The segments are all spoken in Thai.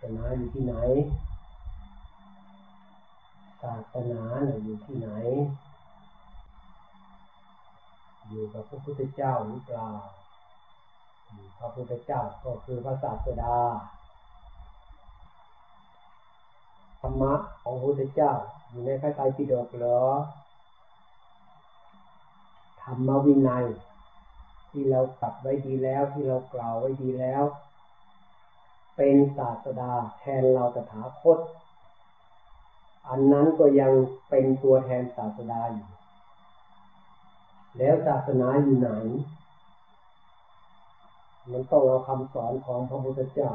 สนาอยู่ที่ไหน ศาสนาอยู่ที่ไหน อยู่กับพระพุทธเจ้าหรือเปล่า พระพุทธเจ้าก็คือพระศาสดา ธรรมะของพระพุทธเจ้าอยู่ในพระไตรปิฎกเหรอ ธรรมวินัยที่เราตัดไว้ดีแล้วที่เรากล่าวไว้ดีแล้ว เป็นศาสดาแทนเราตถาคต อันนั้นก็ยังเป็นตัวแทนศาสดาอยู่ แล้วศาสนาอยู่ไหน มันต้องเอาคำสอนของพระพุทธเจ้า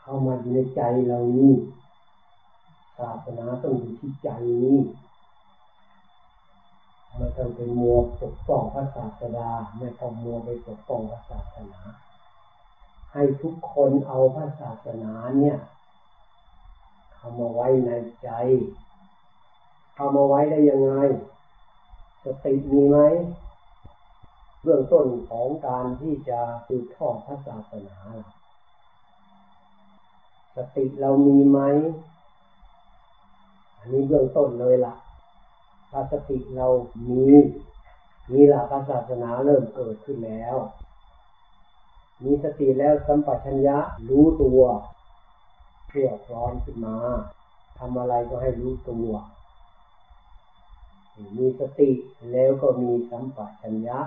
เข้ามาอยู่ในใจเรานี้ศาสนาต้องอยู่ที่ใจนี้ไม่ต้องเป็นมัวปกป้องพระศาสดาไม่ต้องมัวไปปกป้องพระศาสนา ให้ทุกคนเอาพระศาสนาเนี่ยเข้ามาไว้ในใจเข้ามาไว้ได้ยังไง สติมีไหม เบื้องต้นของการที่จะสืบทอดพระศาสนา สติเรามีไหม อันนี้เบื้องต้นเลยละ่ะถ้าสติเรามีนี่ละพระศาสนาเริ่มเกิดขึ้นแล้ว มีสติแล้วสัมปชัญญะรู้ตัวเพื่อพร้อมขึ้นมาทำอะไรก็ให้รู้ตัวมีสติแล้วก็มีสัมปชัญญะ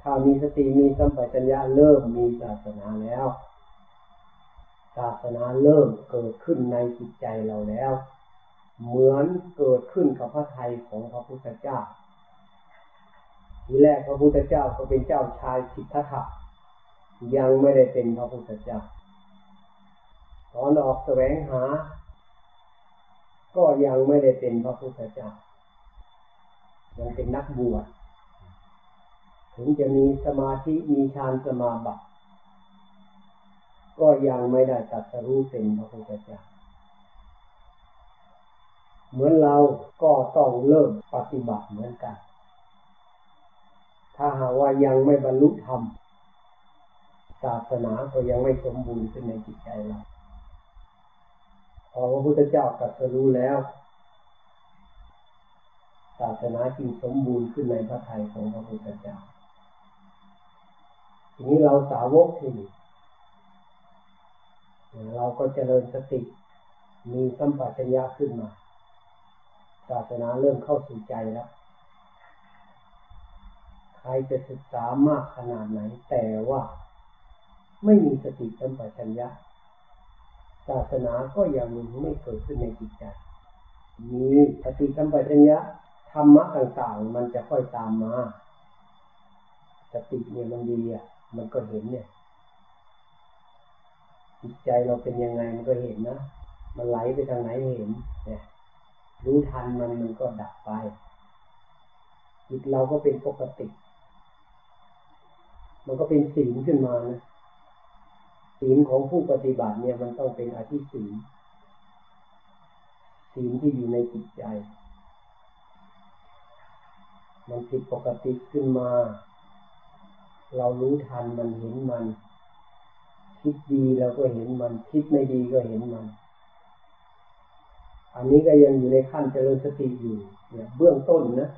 ถ้ามีสติมีสัมปชัญญะเริ่มมีศาสนาแล้ว ศาสนาเริ่มเกิดขึ้นในจิตใจเราแล้ว เหมือนเกิดขึ้นกับพระไทยของพระพุทธเจ้า ทีแรกพระพุทธเจ้าก็เป็นเจ้าชายสิทธัตถะยังไม่ได้เป็นพระพุทธเจ้าตอนออกแสวงหา ก็ยังไม่ได้เป็นพระพุทธเจ้า ยังเป็นนักบวชถึงจะมีสมาธิมีฌานสมาบัติก็ยังไม่ได้ตัดสรู้เป็นพระพุทธเจ้าเหมือนเราก็ต้องเริ่มปฏิบัติเหมือนกัน ถ้าหากว่ายังไม่บรรลุธรรมศาสนาก็ยังไม่สมบูรณ์ขึ้นในจิตใจเราพอพระพุทธเจ้าตัสรู้แล้วศาสนาจึงสมบูรณ์ขึ้นในพระทัยของพระพุทธเจ้า ทีนี้เราสาวกที่นี่เราก็เจริญสติ มีสัมปชัญญะขึ้นมา ศาสนาเริ่มเข้าสู่ใจแล้ว ใครจะศึกษามากขนาดไหน แต่ว่าไม่มีสติสัมปชัญญะศาสนาก็ยังไม่เกิดขึ้นในจิตใจ มีสติสัมปชัญญะธรรมะต่างๆ มันจะค่อยตามมาสติเนี่ยมันดีอะ มันก็เห็นเนี่ย จิตใจเราเป็นยังไงมันก็เห็นนะ มันไหลไปทางไหนเห็น เนี่ย รู้ทันมันมันก็ดับไป จิตเราก็เป็นปกติ มันก็เป็นศีลขึ้นมานะศีลของผู้ปฏิบัติเนี่ยมันต้องเป็นอธิศีลศีลที่อยู่ในจิตใจ มันผิดปกติขึ้นมา เรารู้ทันมันเห็นมัน คิดดีเราก็เห็นมัน คิดไม่ดีก็เห็นมัน อันนี้ก็ยังอยู่ในขั้นเจริญสติอยู่เนี่ยเบื้องต้นนะ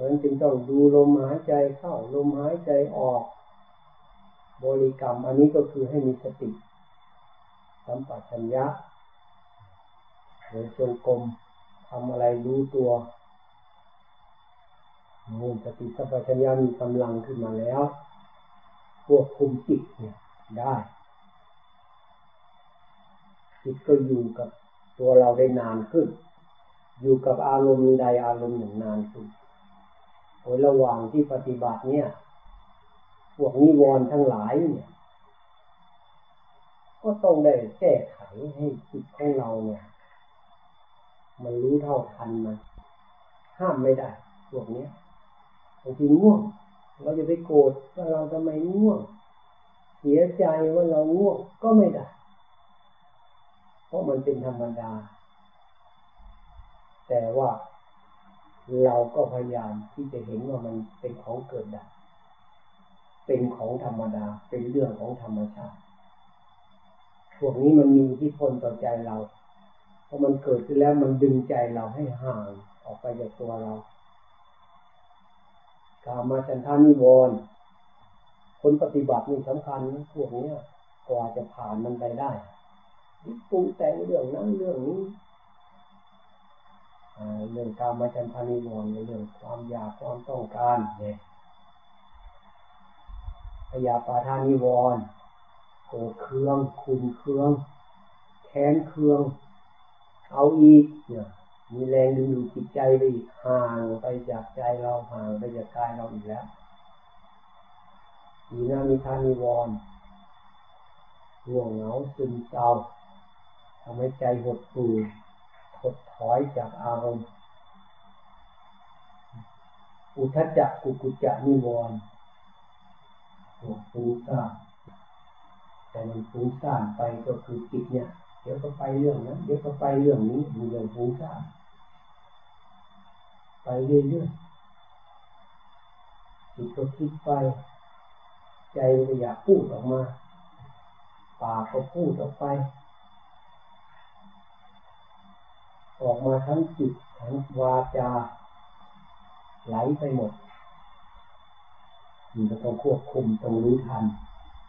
ราะฉะนั้นจึงต้องดูลมหายใจเข้าลมหายใจออก บริกรรมอันนี้ก็คือให้มีสติ สัมปชัญญะหรือจงกรมทำอะไรรู้ตัวมูลสติสัพพัญญามีกำลังขึ้นมาแล้วควบคุมจิตเนี่ยได้จิตก็อยู่กับตัวเราได้นานขึ้น อยู่กับอารมณ์ใดอารมณ์หนึ่งนานขึ้น ระหว่างที่ปฏิบัติเนี่ย พวกนิวรณ์ทั้งหลายเนี่ย ก็ต้องได้แก้ไขให้จิตของเราเนี่ย มันรู้เท่าทันมันห้ามไม่ได้ พวกนี้บางทีง่วง เราจะไปโกรธว่าเราทำไมง่วง เสียใจว่าเราง่วงก็ไม่ได้ เพราะมันเป็นธรรมดา แต่ว่า เราก็พยายามที่จะเห็นว่ามันเป็นของเกิดดับ เป็นของธรรมดา เป็นเรื่องของธรรมชาติ พวกนี้มันมีที่พลต่อใจเรา เพอมันเกิดขึ้นแล้วมันดึงใจเราให้ห่างออกไปจากตัวเรากามาฉันทานิวรณ์คนปฏิบัตินี่สำคัญนะพวกนี้กว่าจะผ่านมันไปได้ปรุงแต่งเรื่องนั้นเรื่องนี้ เรื่องการมาจันทานิวรณ์เรื่องความอยากความต้องการเนี่ยพยาปาทานิวรณ์โกรธเคืองคุณเคืองแค้นเคือง เอาอีกเนี่ยมีแรงดึงดูดจิตใจไปอีกห่างไปจากใจเราห่างไปจากกายเราอีกแล้วมีนามิทานิวรณ์ห่วงเหงาซึมเศร้าทำให้ใจหดหู่ ถดถอยจากอารมณ์ อุทจจะกุกุจะนิวรณ์หัวฟุ้งซ่านแต่มันฟุ้งซ่านไปก็คือจิตเนี่ย เดี๋ยวก็ไปเรื่องนั้นเดี๋ยวก็ไปเรื่องนี้ดูเรื่องฟุ้งซ่านไปเรื่อยๆจิตก็คิดไป ใจก็อยากพูดออกมา ปากก็พูดออกไป ออกมาทั้งจิตทั้งวาจา ไหลไปหมดมันจะต้องควบคุมต้องรู้ทัน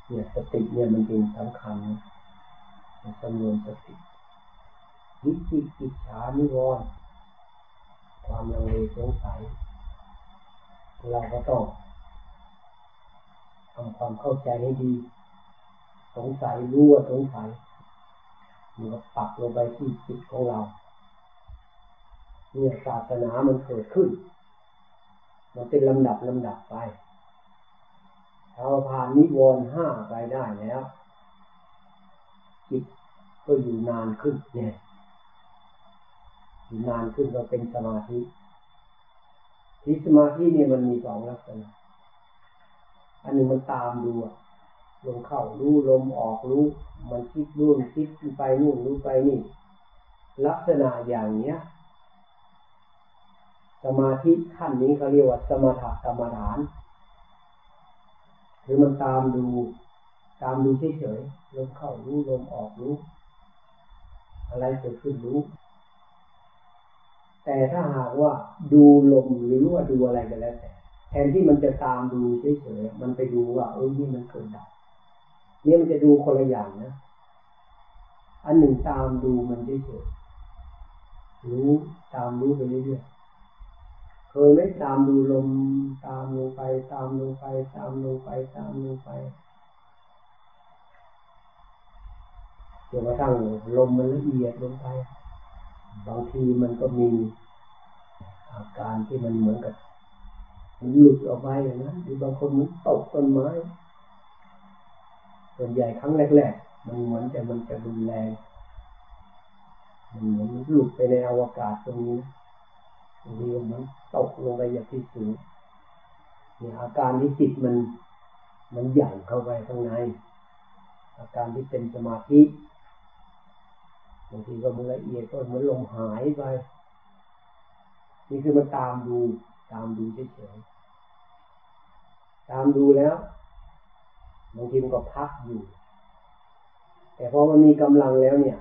เนี่ยสติเนี่ยมันเป็นสำคัญนะสำนวนสติวิจิกิจฉานิวรณ์ความลังเลสงสัย เราก็ต้องทำความเข้าใจให้ดี สงสัยรู้ว่าสงสัยมันก็ปักลงไปที่จิตของเรา เนี่ยศาสนามันเกิดขึ้น มันเป็นลำดับลำดับไปเราผ่านนิวรณ์ห้าไปได้แล้ว จิตก็อยู่นานขึ้นเนี่ยอยู่นานขึ้นก็เป็นสมาธิที่สมาธินี่มันมีสองลักษณะ อันหนึ่งมันตามดูลมเข้ารู้ลมออกรู้ มันคิดรู้คิดไปนู่นรู้ไปนี่ ลักษณะอย่างเนี้ย สมาธิขั้นนี้เขาเรียกว่าสมถกรรมฐาน หรือมันตามดู ตามดูเฉยๆลมเข้ารู้ลมออกรู้ อะไรเกิดขึ้นรู้ แต่ถ้าหากว่าดูลมหรือว่าดูอะไรก็แล้วแต่แทนที่มันจะตามดูเฉยๆมันไปดูว่าเออนี่มันเกิดดับเนี่ยมันจะดูคนละอย่างนะ อันหนึ่งตามดูมันเฉยๆรู้ตามรู้ไปเรื่อยๆ เคยไม่ตามดูลมตามลงไป ตามลงไป ตามลงไป ตามลงไปจนกระทั่งลมมันละเอียดลงไป บางทีมันก็มีอาการที่มันเหมือนกับมันหลุดออกไปอย่างนั้นหรือบางคนมันตกต้นไม้ส่วนใหญ่ครั้งแรกๆมันเหมือนจะมันจะรุนแรงมันเหมือนมันหลุดไปในอวกาศตรงนี้ บางทีมันตกลงไปอย่างที่สูงเนี่ยอาการที่จิตมัน มันใหญ่เข้าไปข้างใน อาการที่เป็นสมาธิบางทีก็มันละเอียดก็เหมือนลมหายไป นี่คือมันตามดู ตามดูเฉยๆตามดูแล้วบางทีมันก็พักอยู่ แต่พอมันมีกำลังแล้วเนี่ย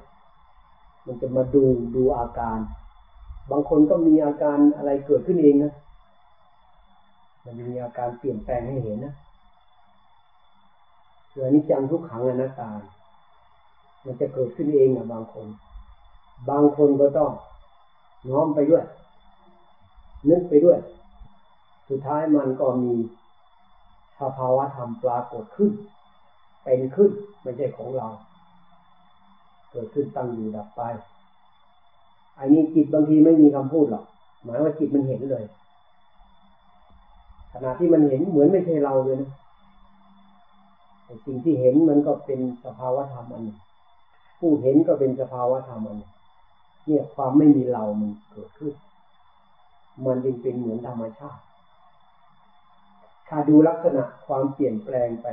มันจะมาดูดูอาการ บางคนก็มีอาการอะไรเกิดขึ้นเองนะ มันมีอาการเปลี่ยนแปลงให้เห็นนะเกิดนิจังทุกขังอนัตตา มันจะเกิดขึ้นเองนะบางคน บางคนก็ต้องน้อมไปด้วย นึกไปด้วย สุดท้ายมันก็มีสภาวะธรรมปรากฏขึ้น เป็นขึ้น ไม่ใช่ของเรา เกิดขึ้นตั้งอยู่ดับไป อันนี้จิตบางทีไม่มีคำพูดหรอก หมายว่าจิตมันเห็นเลย ขณะที่มันเห็นเหมือนไม่ใช่เราเลยนะแต่สิ่งที่เห็นมันก็เป็นสภาวะธรรมอันนึงผู้เห็นก็เป็นสภาวะธรรมอันนึงเนี่ยความไม่มีเรามันเกิดขึ้น มันจึงเป็นเหมือนธรรมชาติถ้าดูลักษณะความเปลี่ยนแปลงไป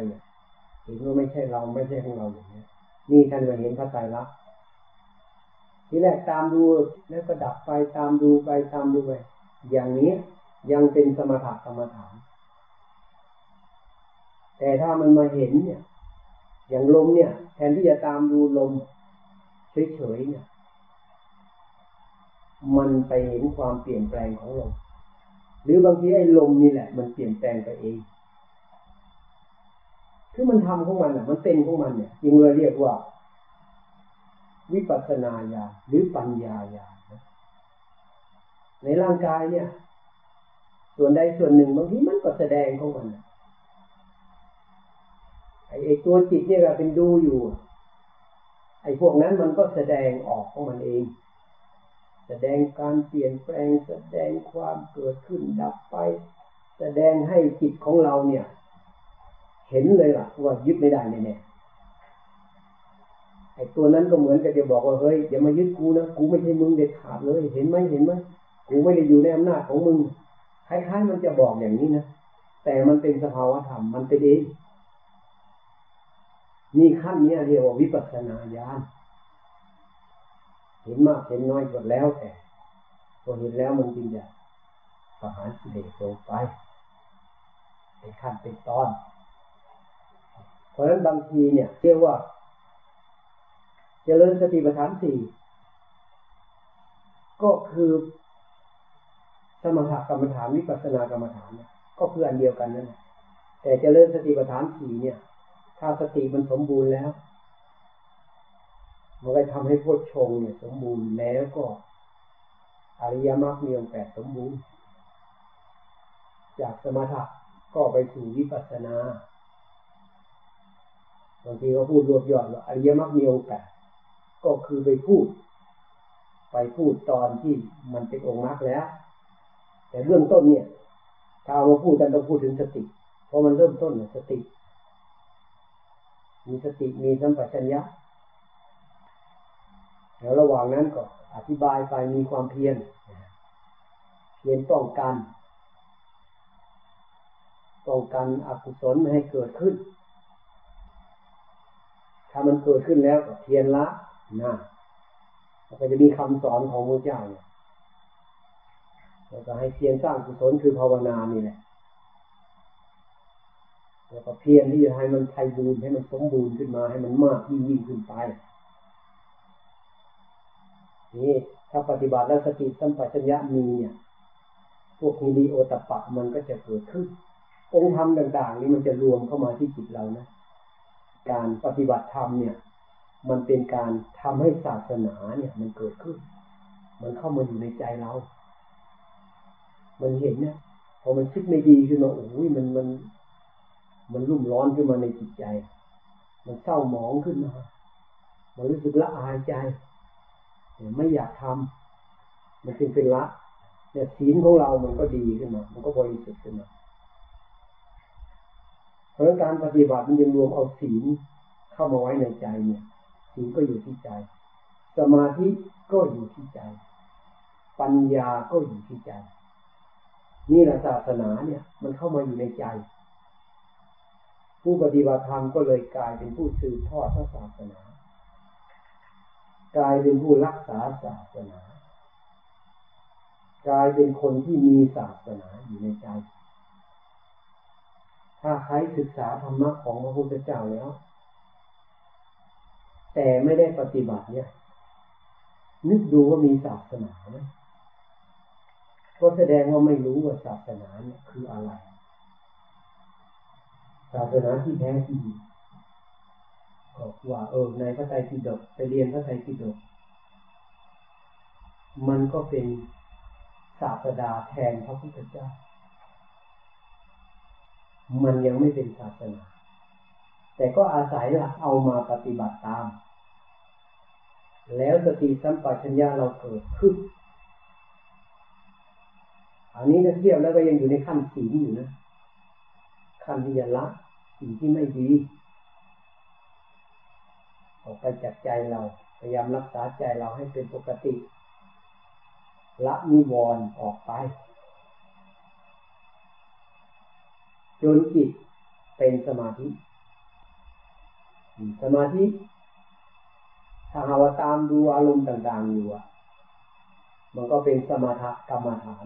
เห็นว่าไม่ใช่เราไม่ใช่ของเราอย่างนี้นี่ท่านมาเห็นพระไตรลักษณ์ ทีแรกตามดูแล้วก็ดับไปตามดูไปตามดูไปอย่างนี้ยังเป็นสมถะกรรมฐาน แต่ถ้ามันมาเห็นเนี่ย อย่างลมเนี่ย แทนที่จะตามดูลมเฉยๆเนี่ย มันไปเห็นความเปลี่ยนแปลงของลม หรือบางทีไอ้ลมนี่แหละ มันเปลี่ยนแปลงไปเองคือมันทำของมันอะ มันเป็นของมันเนี่ยจึงเราเรียกว่า วิปัสสนาญาณหรือปัญญาญาณในร่างกายเนี่ย ส่วนใดส่วนหนึ่งบางทีมันก็แสดงของมันไอ้ตัวจิตเนี่ยเราเป็นดูอยู่ ไอ้พวกนั้นมันก็แสดงออกของมันเอง แสดงการเปลี่ยนแปลงแสดงความเกิดขึ้นดับไป แสดงให้จิตของเราเนี่ย เห็นเลยล่ะว่ายึดไม่ได้แน่ ไอ้ตัวนั้นก็เหมือนกับจะบอกว่าเฮ้ยอย่ามายึดกูนะกูไม่ใช่มึงเด็ดขาดเลย เห็นไหมเห็นไหมกูไม่ได้อยู่ในอำนาจของมึงคล้ายๆมันจะบอกอย่างนี้นะแต่มันเป็นสภาวธรรมมันเป็นเองนี่ขั้นนี้เรียกว่าวิปัสสนาญาณเห็นมากเห็นน้อยก็แล้วแต่พอเห็นแล้วมันจึงจะประหารสิเลสลงไปเป็นขั้นเป็นตอน เพราะฉะนั้นบางทีเนี่ยเรียกว่า เจริญสติปัฏฐานสี่ก็คือสมถกรรมฐานวิปัสสนากรรมฐานเนี่ยก็คืออันเดียวกันนั่นแหละแต่เจริญสติปัฏฐานสี่เนี่ย ถ้าสติมันสมบูรณ์แล้วมันก็ทำให้พุทชงเนี่ย สมบูรณ์แล้วก็อริยมรรคมีองค์แปดสมบูรณ์ จากสมถะก็ไปสู่วิปัสสนาบางทีก็พูดรวบยอดว่าอริยมรรคมีองค์แปด ก็คือไปพูด ไปพูดตอนที่มันเป็นองค์มรรคแล้ว แต่เบื้องต้นเนี่ย ถ้าเอามาพูดกันต้องพูดถึงสติ เพราะมันเริ่มต้นเนี่ยสติ มีสติมีสัมปชัญญะแล้วระหว่างนั้นก็อธิบายไปมีความเพียรเพียรป้องกันป้องกันอกุศลไม่ให้เกิดขึ้น ถ้ามันเกิดขึ้นแล้วก็เพียรละ นะแล้วก็จะมีคำสอนของพระเจ้าเนี่ยแล้วก็ให้เพียรสร้างกุศลคือภาวนานี่แหละแล้วก็เพียรที่จะให้มันไทยบูรณ์ให้มันสมบูรณ์ขึ้นมาให้มันมากยิ่งยิ่งขึ้นไปนี่ถ้าปฏิบัติแล้วสติสัมปชัญญะมีเนี่ย พวกฮิริโอตปะมันก็จะเกิดขึ้น องค์ธรรมต่าง ๆ นี่มันจะรวมเข้ามาที่จิตเรานะ การปฏิบัติธรรมเนี่ย มันเป็นการทำให้ศาสนาเนี่ย มันเกิดขึ้น มันเข้ามาอยู่ในใจเรา มันเห็นเนี่ยพอมันคิดไม่ดีขึ้นมาโอ้ยมันมัน มันรุ่มร้อนขึ้นมาในจิตใจ มันเศร้าหมองขึ้นมา มันรู้สึกละอายใจไม่อยากทำมันเป็นเป็นละเนี่ยศีลของเรา มันก็ดีขึ้นมา มันก็บริสุทธิ์ขึ้นมา เพราะการปฏิบัติมันยังรวมเอาศีลเข้ามาไว้ในใจเนี่ย ศีลก็อยู่ที่ใจ สมาธิก็อยู่ที่ใจ ปัญญาก็อยู่ที่ใจ นี่แหละศาสนาเนี่ย มันเข้ามาอยู่ในใจ ผู้ปฏิบัติธรรมก็เลยกลายเป็นผู้สืบทอดพระศาสนา กลายเป็นผู้รักษาศาสนา กลายเป็นคนที่มีศาสนาอยู่ในใจ ถ้าใครศึกษาธรรมะของพระพุทธเจ้าแล้ว แต่ไม่ได้ปฏิบัติเนี่ย นึกดูว่ามีศาสนาไหมก็แสดงว่าไม่รู้ว่าศาสนาเนี่ยคืออะไร ศาสนาที่แท้จริงก็ว่าเออในพระไตรปิฎกไปเรียนพระไตรปิฎกมันก็เป็นศาสดาแทนพระพุทธเจ้า มันยังไม่เป็นศาสนา แต่ก็อาศัยหลักเอามาปฏิบัติตาม แล้วสติสัมปชัญญะเราเกิดขึ้น อันนี้ถ้าเทียบแล้วก็ยังอยู่ในขั้นศีอยู่นะ ขั้นที่จะละสิ่งที่ไม่ดี ออกไปจากใจเราพยายามรักษาใจเราให้เป็นปกติ ละนิวรณ์ออกไปจนจิตเป็นสมาธิ สมาธิถ้าหาว่าตามดูอารมณ์ต่าง ๆ อยู่อะ มันก็เป็นสมาธิกรรมฐาน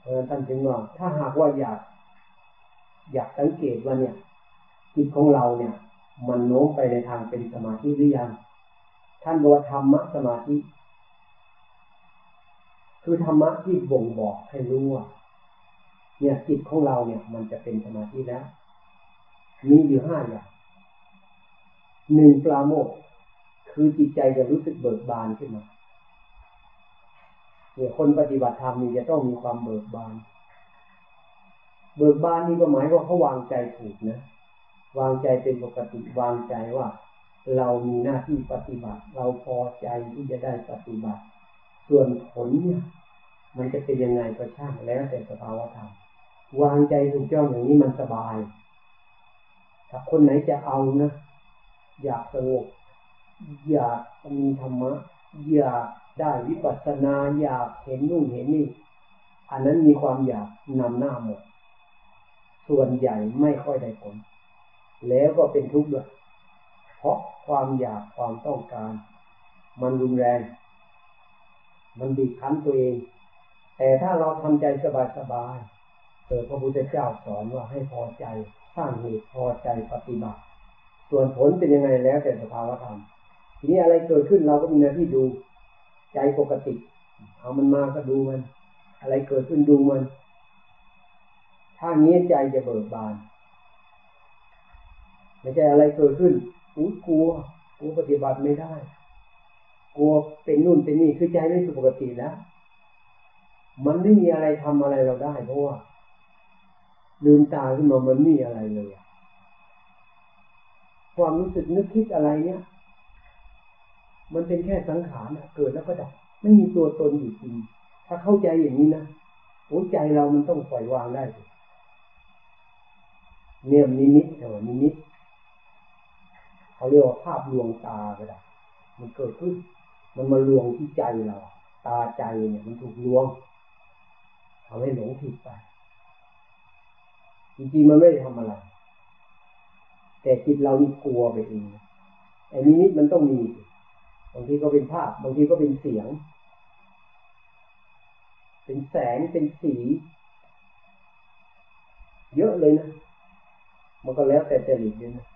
เพราะฉะนั้นท่านจึงว่าถ้าหากว่าอยาก อยากสังเกตว่าเนี่ย จิตของเราเนี่ย มันโน้มไปในทางเป็นสมาธิหรือยัง ท่านบอกธรรมะสมาธิ คือธรรมะที่บ่งบอกให้รู้ว่าเนี่ยจิตของเราเนี่ย มันจะเป็นสมาธิแล้ว มีอยู่ห้าอย่างหนึ่งปลาโมกคือจิตใจจะรู้สึกเบิกบานขึ้นมาเนี่ยคนปฏิบัติธรรมนี่จะต้องมีความเบิกบาน เบิกบานนี่ก็หมายว่าเขาวางใจถูกนะ วางใจเป็นปกติวางใจว่า เรามีหน้าที่ปฏิบัติ เราพอใจที่จะได้ปฏิบัติ ส่วนผลเนี่ย มันจะเป็นยังไงก็ช่างแล้วแต่สภาวะธรรมวางใจถูกต้องอย่างนี้มันสบาย ถ้าคนไหนจะเอานะ อยากสงบอยากมีธรรมะ อยากได้วิปัสสนา อยากเห็นนู่นเห็นนี่ อันนั้นมีความอยากนำหน้าหมด ส่วนใหญ่ไม่ค่อยได้ผล แล้วก็เป็นทุกข์ด้วย เพราะความอยากความต้องการ มันรุนแรง มันบีบคั้นตัวเอง แต่ถ้าเราทำใจสบายๆเออพระพุทธเจ้าสอนว่าให้พอใจ สร้างเหตุพอใจปฏิบัติ ส่วนผลเป็นยังไงแล้วแต่สภาวธรรม ทีนี้อะไรเกิดขึ้นเราก็มีหน้าที่ดูใจปกติ เอามันมาก็ดูมัน อะไรเกิดขึ้นดูมันถ้านี้ใจจะเบิกบาน ไม่ใช่อะไรเกิดขึ้นอู้กลัวกลัวปฏิบัติไม่ได้กลัวเป็นนู่นเป็นนี่คือใจไม่ปกติแล้วมันไม่มีอะไรทำอะไรเราได้ เพราะว่า ลืมตาขึ้นมามันมีอะไรเลยความรู้สึกนึกคิดอะไรเนี้ยมันเป็นแค่สังขารเกิดแล้วก็ดับ ไม่มีตัวตนอยู่จริง ถ้าเข้าใจอย่างนี้นะหัวใจเรามันต้องปล่อยวางได้ เนี่ยนิมิตแต่ว่านิมิตเขาเรียกว่าภาพลวงตาก็ได้มันเกิดขึ้น มันมาลวงที่ใจเรา ตาใจเนี่ย มันถูกลวงทำให้หลงผิดไป จริงๆมันไม่ได้ทำอะไร แต่จิตเรานี่กลัวไปเองอ้นิมิตมันต้องมี บางทีก็เป็นภาพ บางทีก็เป็นเสียง เป็นแสง เป็นสี เยอะเลยนะ มันก็แล้วแต่จริตด้วยนะ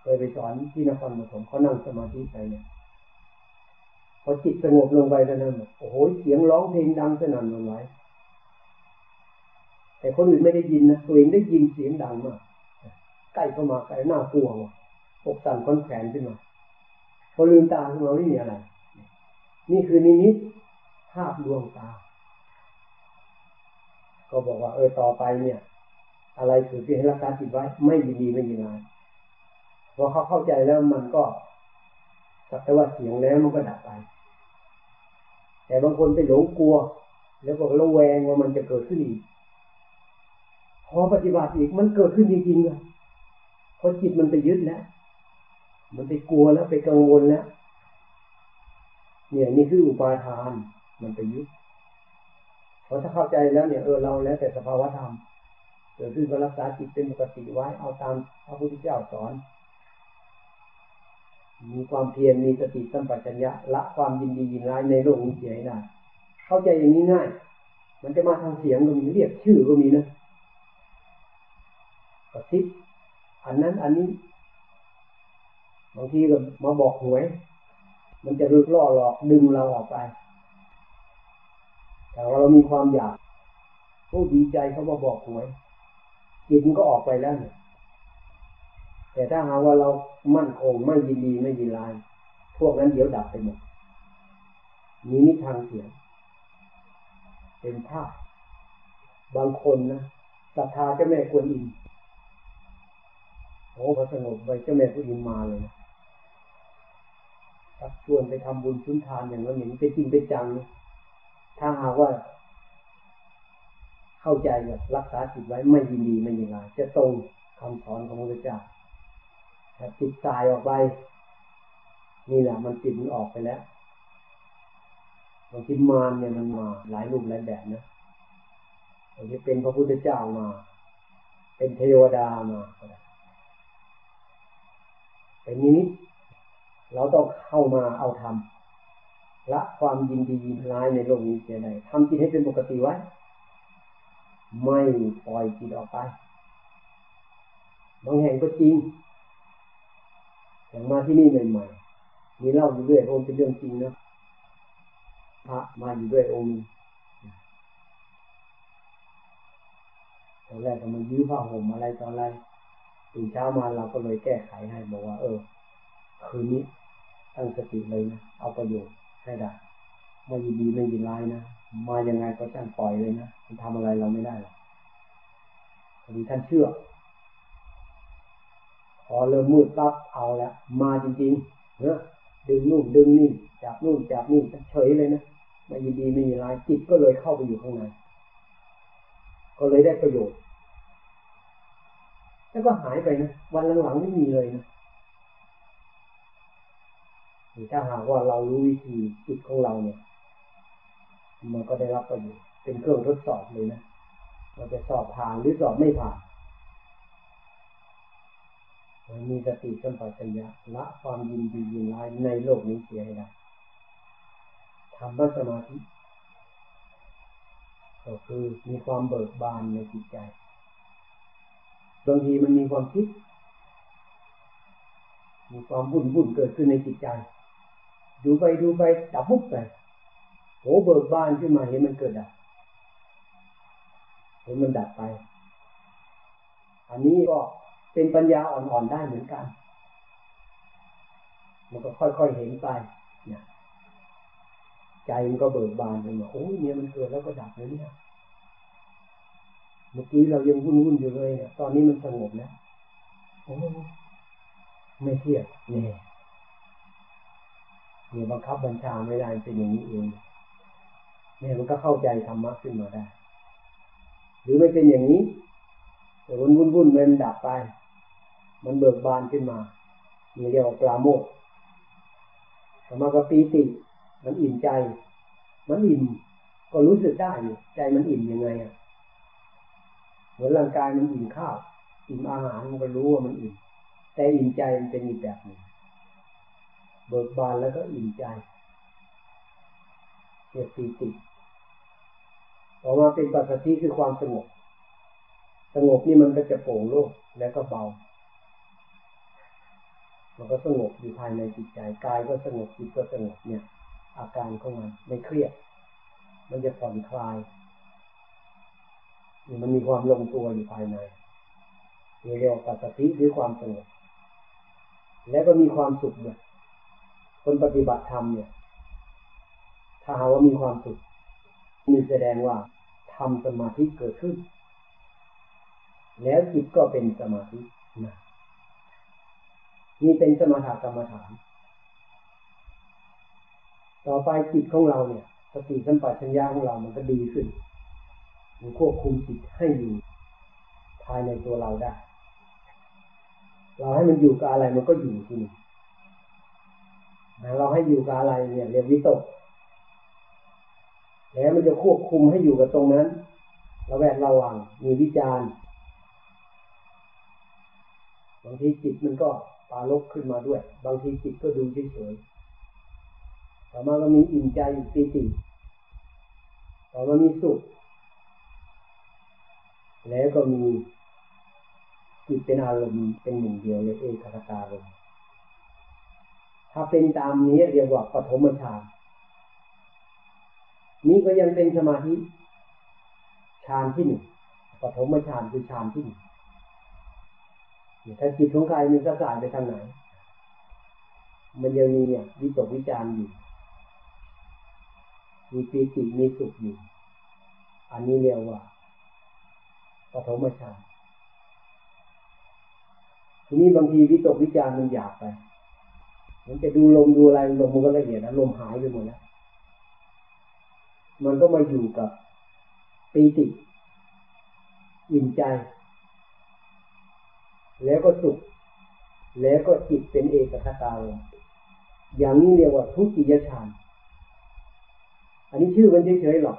เคยไปสอนที่นครปฐมเขานั่งสมาธิไปเนี่ยพอจิตสงบลงไปเท่านั้นโอ้โห เสียงร้องเพลงดังสนั่นหวั่นไหว แต่คนอื่นไม่ได้ยินนะตัวเองได้ยินเสียงดังมากใกล้เข้ามาใกล้หน้ากลัวว่ะอกสั่นค้นแขนขึ้นมาพอลืมตาขึ้นมาไม่มีอะไร นี่คือนิมิตภาพดวงตา ก็บอกว่า เออต่อไปเนี่ย อะไรคือที่ให้รักษาจิตไว้ ไม่ยินดีไม่ยินร้ายพอเขาเข้าใจแล้วมันก็สักแต่ว่าเสียงแล้วมันก็ดับไป แต่บางคนไปหลงกลัว แล้วก็ระแวงว่ามันจะเกิดขึ้นอีก พอปฏิบัติอีกมันเกิดขึ้นจริงๆเลยเพราะจิตมันไปยึดแล้ว มันไปกลัวแล้วไปกังวลแล้ว เนี่ยนี่คืออุปาทาน มันไปยึดพอถ้าเข้าใจแล้วเนี่ยเออเราแล้วแต่สภาวะธรรมเกิดขึ้นก็รักษาจิตเป็นปกติไว้เอาตามพระพุทธเจ้าสอน มีความเพียรมีสติสัมปชัญญะละความยินดียินร้ายในโลกนี้เสียให้ได้เข้าใจอย่างนี้ง่าย มันจะมาทางเสียงก็มีเรียกชื่อก็มีนะ ระซิบอันนั้นอันนี้ บางทีก็มาบอกหวย มันจะรึกล่อหลอกดึงเราออกไป แต่ว่าเรามีความอยากผู้ดีใจเขามาบอกหวยจิตมันก็ออกไปแล้วเนี่ยแต่ถ้าหาว่าเรามั่นคงไม่ยินดีไม่ยินร้ายพวกนั้นเดี๋ยวดับไปหมดมีนิทางเสียงเป็นภาพ บางคนนะศรัทธาเจ้าแม่กวนอิม โอ้พอสงบไปเจ้าแม่กวนอิมมาเลยนะชักชวนไปทำบุญชุนทานอย่างนั้นอย่างนี้ไปจริงไปจัง ถ้าหากว่า เข้าใจแบบรักษาจิตไว้ไม่ยินดีไม่ยินร้ายจะตรงคำสอนของพระพุทธเจ้าแต่จิตตายออกไป นี่แหละมันจิตมันออกไปแล้วบางทีมารเนี่ยมันมาหลายรูปหลายแบบนะบางทีเป็นพระพุทธเจ้ามา เป็นเทวดามา เป็นนิมิต เราต้องเข้ามาเอาทำละความยินดียินร้ายในโลกนี้เสียได้ทำจิตให้เป็นปกติไว้ ไม่ปล่อยจิตออกไปบางแห่งก็จริงอย่างมาที่นี่ใหม่ๆมีเล่าอยู่เรื่อยองค์เป็นเรื่องจริงนะพระมาอยู่ด้วยองค์ตอนแรกก็มายื้อผ้าห่มอะไรตอนไร ตื่นเช้ามาเราก็เลยแก้ไขให้บอกว่า เออ คืนนี้ตั้งสติเลยนะเอาประโยชน์ให้ได้ไม่ยินดีไม่ยินร้ายนะมายังไงก็ช่างปล่อยเลยนะมันทำอะไรเราไม่ได้หรอกพอดีท่านเชื่อ พอเริ่มมืดปั๊บเอาแล้วมาจริงๆเนอะดึงนู่นดึงนี่จับนู่นจับนี่เฉยเลยนะไม่ยินดีไม่ยินร้ายจิตก็เลยเข้าไปอยู่ข้างในก็เลยได้ประโยชน์ แล้วก็หายไปนะวันหลังๆไม่มีเลยนะถ้าหากว่าเรารู้วิธีจิตของเราเนี่ย มันก็ได้รับประโยชน์เป็นเครื่องทดสอบเลยนะเราจะสอบผ่านหรือสอบไม่ผ่านมันมีสติสัมปชัญญะละความยินดียินร้ายในโลกนี้เสียให้ได้ธรรมสมาธิ ก็คือมีความเบิกบานในจิตใจ บางทีมันมีความคิด มีความบุ่นบุ่นเกิดขึ้นในจิตใจ ดูไปดูไปดับปุ๊บไปโหเบิกบานขึ้นมาเห็นมันเกิดดับเห็นมันดับไป อันนี้ก็เป็นปัญญาอ่อนๆได้เหมือนกัน มันก็ค่อยๆเห็นไปใจมันก็เบิกบานเลยว่าโอ้ยเนี่ยมันเกิดแล้วก็ดับแล้วเนี่ย เมื่อกี้เรายังวุ่นวุ่นอยู่เลยเนี่ยตอนนี้มันสงบแล้วโอ้ไม่เที่ยงเนี่ยเนี่ยบังคับบัญชาไม่ได้เป็นอย่างนี้เองเนี่ยมันก็เข้าใจธรรมะขึ้นมาได้ หรือไม่เป็นอย่างนี้ แต่วุ่นวุ่นวุ่นมันดับไป มันเบิกบานขึ้นมามีเรียกว่าปราโมทธรรมะก็ปีติ มันอิ่มใจ มันอิ่มก็รู้สึกได้ใจมันอิ่มยังไงอะ เหมือนร่างกายมันอิ่มข้าวอิ่มอาหารมันก็รู้ว่ามันอิ่มแต่อิ่มใจมันเป็นอีกแบบหนึ่งเบิกบานแล้วก็อิ่มใจเกิดปีติต่อมาเป็นปัสสติคือความสงบ สงบนี่มันก็จะโปร่งโล่งแล้วก็เบา มันก็สงบอยู่ภายในจิตใจกายก็สงบจิตก็สงบเนี่ย อาการของมันไม่เครียด มันจะผ่อนคลาย มันมีความลงตัวอยู่ภายในเรียกว่าปัสสติหรือความสงบแล้วก็มีความสุขเนี่ย คนปฏิบัติธรรมเนี่ย ถ้าหาว่ามีความสุขมีแสดงว่าทำสมาธิเกิดขึ้น แล้วจิตก็เป็นสมาธินะนี่เป็นสมาธิกรรมฐาน ต่อไปจิตของเราเนี่ย สติสัมปชัญญะของเรามันก็ดีขึ้น มันควบคุมจิตให้อยู่ภายในตัวเราได้ เราให้มันอยู่กับอะไรมันก็อยู่ที่นี่เราให้อยู่กับอะไรเนี่ยเรียกวิตกแล้วมันจะควบคุมให้อยู่กับตรงนั้นระแวดระวังมีวิจารณ์บางทีจิตมันก็ปาลบขึ้นมาด้วย บางทีจิตก็ดูเฉยๆต่อมาก็มีอิ่มใจปีติต่อมามีสุข แล้วก็มีจิตเป็นอารมณ์เป็นหนึ่งเดียวเลยเอกคตารมถ้าเป็นตามนี้เรียกว่าปฐมฌานนี้ก็ยังเป็นสมาธิฌานที่หนึ่งปฐมฌานคือฌานที่หนึ่งถ้าจิตของใครมันกระสายไปทางไหน มันยังมีเนี่ยวิตกวิจารอยู่ มีปีติมีสุขอยู่ อันนี้เรียกว่า ปฐมฌานทีนี้บางทีวิตกวิจารมันหยาบไป มันจะดูลมดูอะไรลมมันก็ละเอียดนะลมหายไปหมดแล้วมันก็มาอยู่กับปีติอิ่มใจ แล้วก็สุข แล้วก็จิตเป็นเอกคตาอย่างนี้เรียกว่าทุติยฌาน อันนี้ชื่อมันเฉยๆหรอก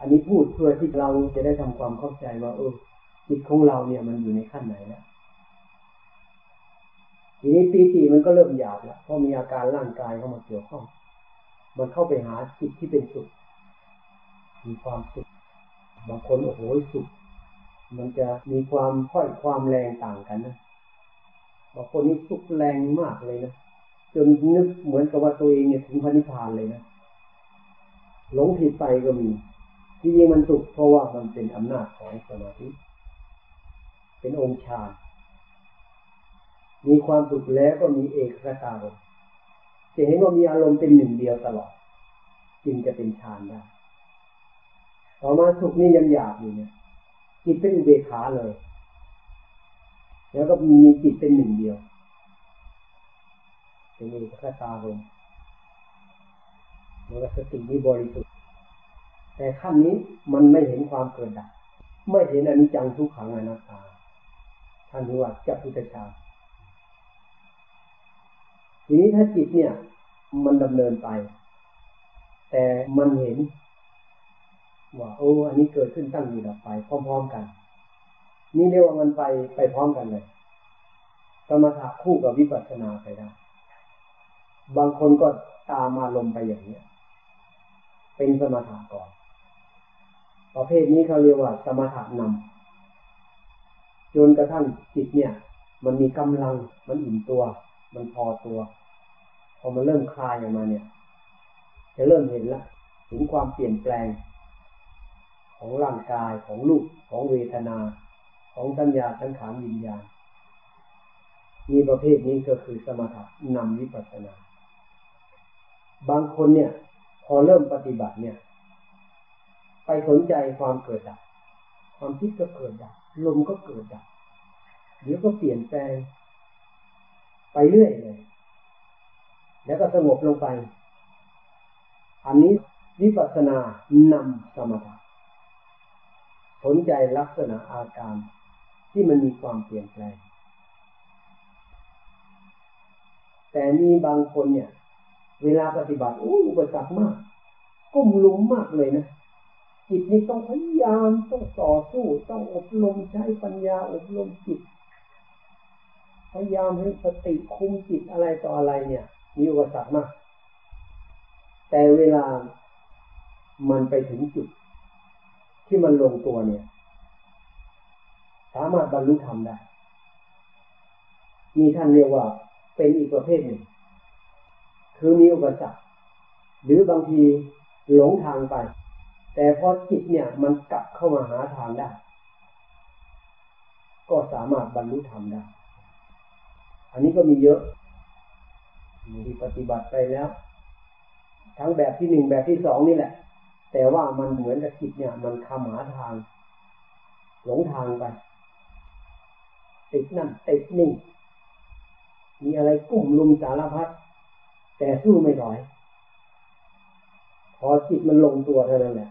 อันนี้พูดเพื่อที่เราจะได้ทำความเข้าใจว่า เออจิตของเราเนี่ยมันอยู่ในขั้นไหนแล้วทีนี้ปีติมันก็เริ่มหยาบแล้วเพราะมีอาการร่างกายเข้ามาเกี่ยวข้อง มันเข้าไปหาจิตที่เป็นสุข มีความสุข บางคนโอ้โหสุข มันจะมีความค่อยความแรงต่างกันนะ บางคนนี่สุขแรงมากเลยนะ จนนึกเหมือนกับว่าตัวเองเนี่ยถึงพระนิพพานเลยนะ หลงผิดไปก็มี ที่จริงมันสุขเพราะว่ามันเป็นอำนาจของสมาธิ เป็นองค์ฌานมีความสุขแล้วก็มีเอกคตารมจะเห็นว่ามีอารมณ์เป็นหนึ่งเดียวตลอด จึงจะเป็นฌานได้ต่อมาสุขนี่ยังหยาบอยู่เนี่ยจิตเป็นอุเบกขาเลย แล้วก็มีจิตเป็นหนึ่งเดียวเป็นเอกคตารมแล้วก็สตินี้บริสุทธิ์ แต่ขั้นนี้มันไม่เห็นความเกิดดับไม่เห็นอนิจจังทุกขังอนัตตาท่านเรียกว่าจักพุทธชาทีนี้ถ้าจิตเนี่ย มันดำเนินไป แต่มันเห็นว่าโอ้อันนี้เกิดขึ้นตั้งอยู่ดับไป พร้อมๆกัน นี่เรียกว่ามันไปไปพร้อมกันเลยสมถะคู่กับวิปัสสนาไปได้ บางคนก็ตามมาลมณ์ไปอย่างเนี้ย เป็นสมถะก่อน ประเภทนี้เขาเรียกว่าสมถะนำจนกระทั่งจิตเนี่ย มันมีกำลัง มันอิ่มตัว มันพอตัว พอมันเริ่มคลายออกมาเนี่ย จะเริ่มเห็นละเห็นความเปลี่ยนแปลง ของร่างกายของรูปของเวทนา ของสัญญาสังขารวิญญาณมีประเภทนี้ก็คือสมถะนำวิปัสสนา บางคนเนี่ย พอเริ่มปฏิบัติเนี่ย ไปสนใจความเกิดดับ ความคิดก็เกิดดับ ลมก็เกิดดับ เดี๋ยวก็เปลี่ยนแปลง ไปเรื่อยเลย แล้วก็สงบลงไป อันนี้วิปัสสนานำสมถะสนใจลักษณะอาการที่มันมีความเปลี่ยนแปลง แต่มีบางคนเนี่ย เวลาปฏิบัติอู้อุปสรรคมาก ก้มลุมมากเลยนะ จิตนี่ต้องพยายามต้องต่อสู้ต้องอบรมใช้ปัญญาอบรมจิต พยายามให้สติคุมจิตอะไรต่ออะไรเนี่ย มีอุปสรรคมาก แต่เวลามันไปถึงจุด ที่มันลงตัวเนี่ย สามารถบรรลุธรรมได้ มีท่านเรียกว่าเป็นอีกประเภทหนึ่ง คือมีอุปสรรคหรือบางทีหลงทางไป แต่พอจิตเนี่ยมันกลับเข้ามาหาทางได้ ก็สามารถบรรลุธรรมได้ อันนี้ก็มีเยอะที่ปฏิบัติไปแล้ว ทั้งแบบที่หนึ่งแบบที่สองนี่แหละ แต่ว่ามันเหมือนกับจิตเนี่ย มันคำหาทาง หลงทางไป ติดนั่นติดนี่ มีอะไรกุ้มลุมสารพัดแต่สู้ไม่ถอย พอจิตมันลงตัวเท่านั้นแหละ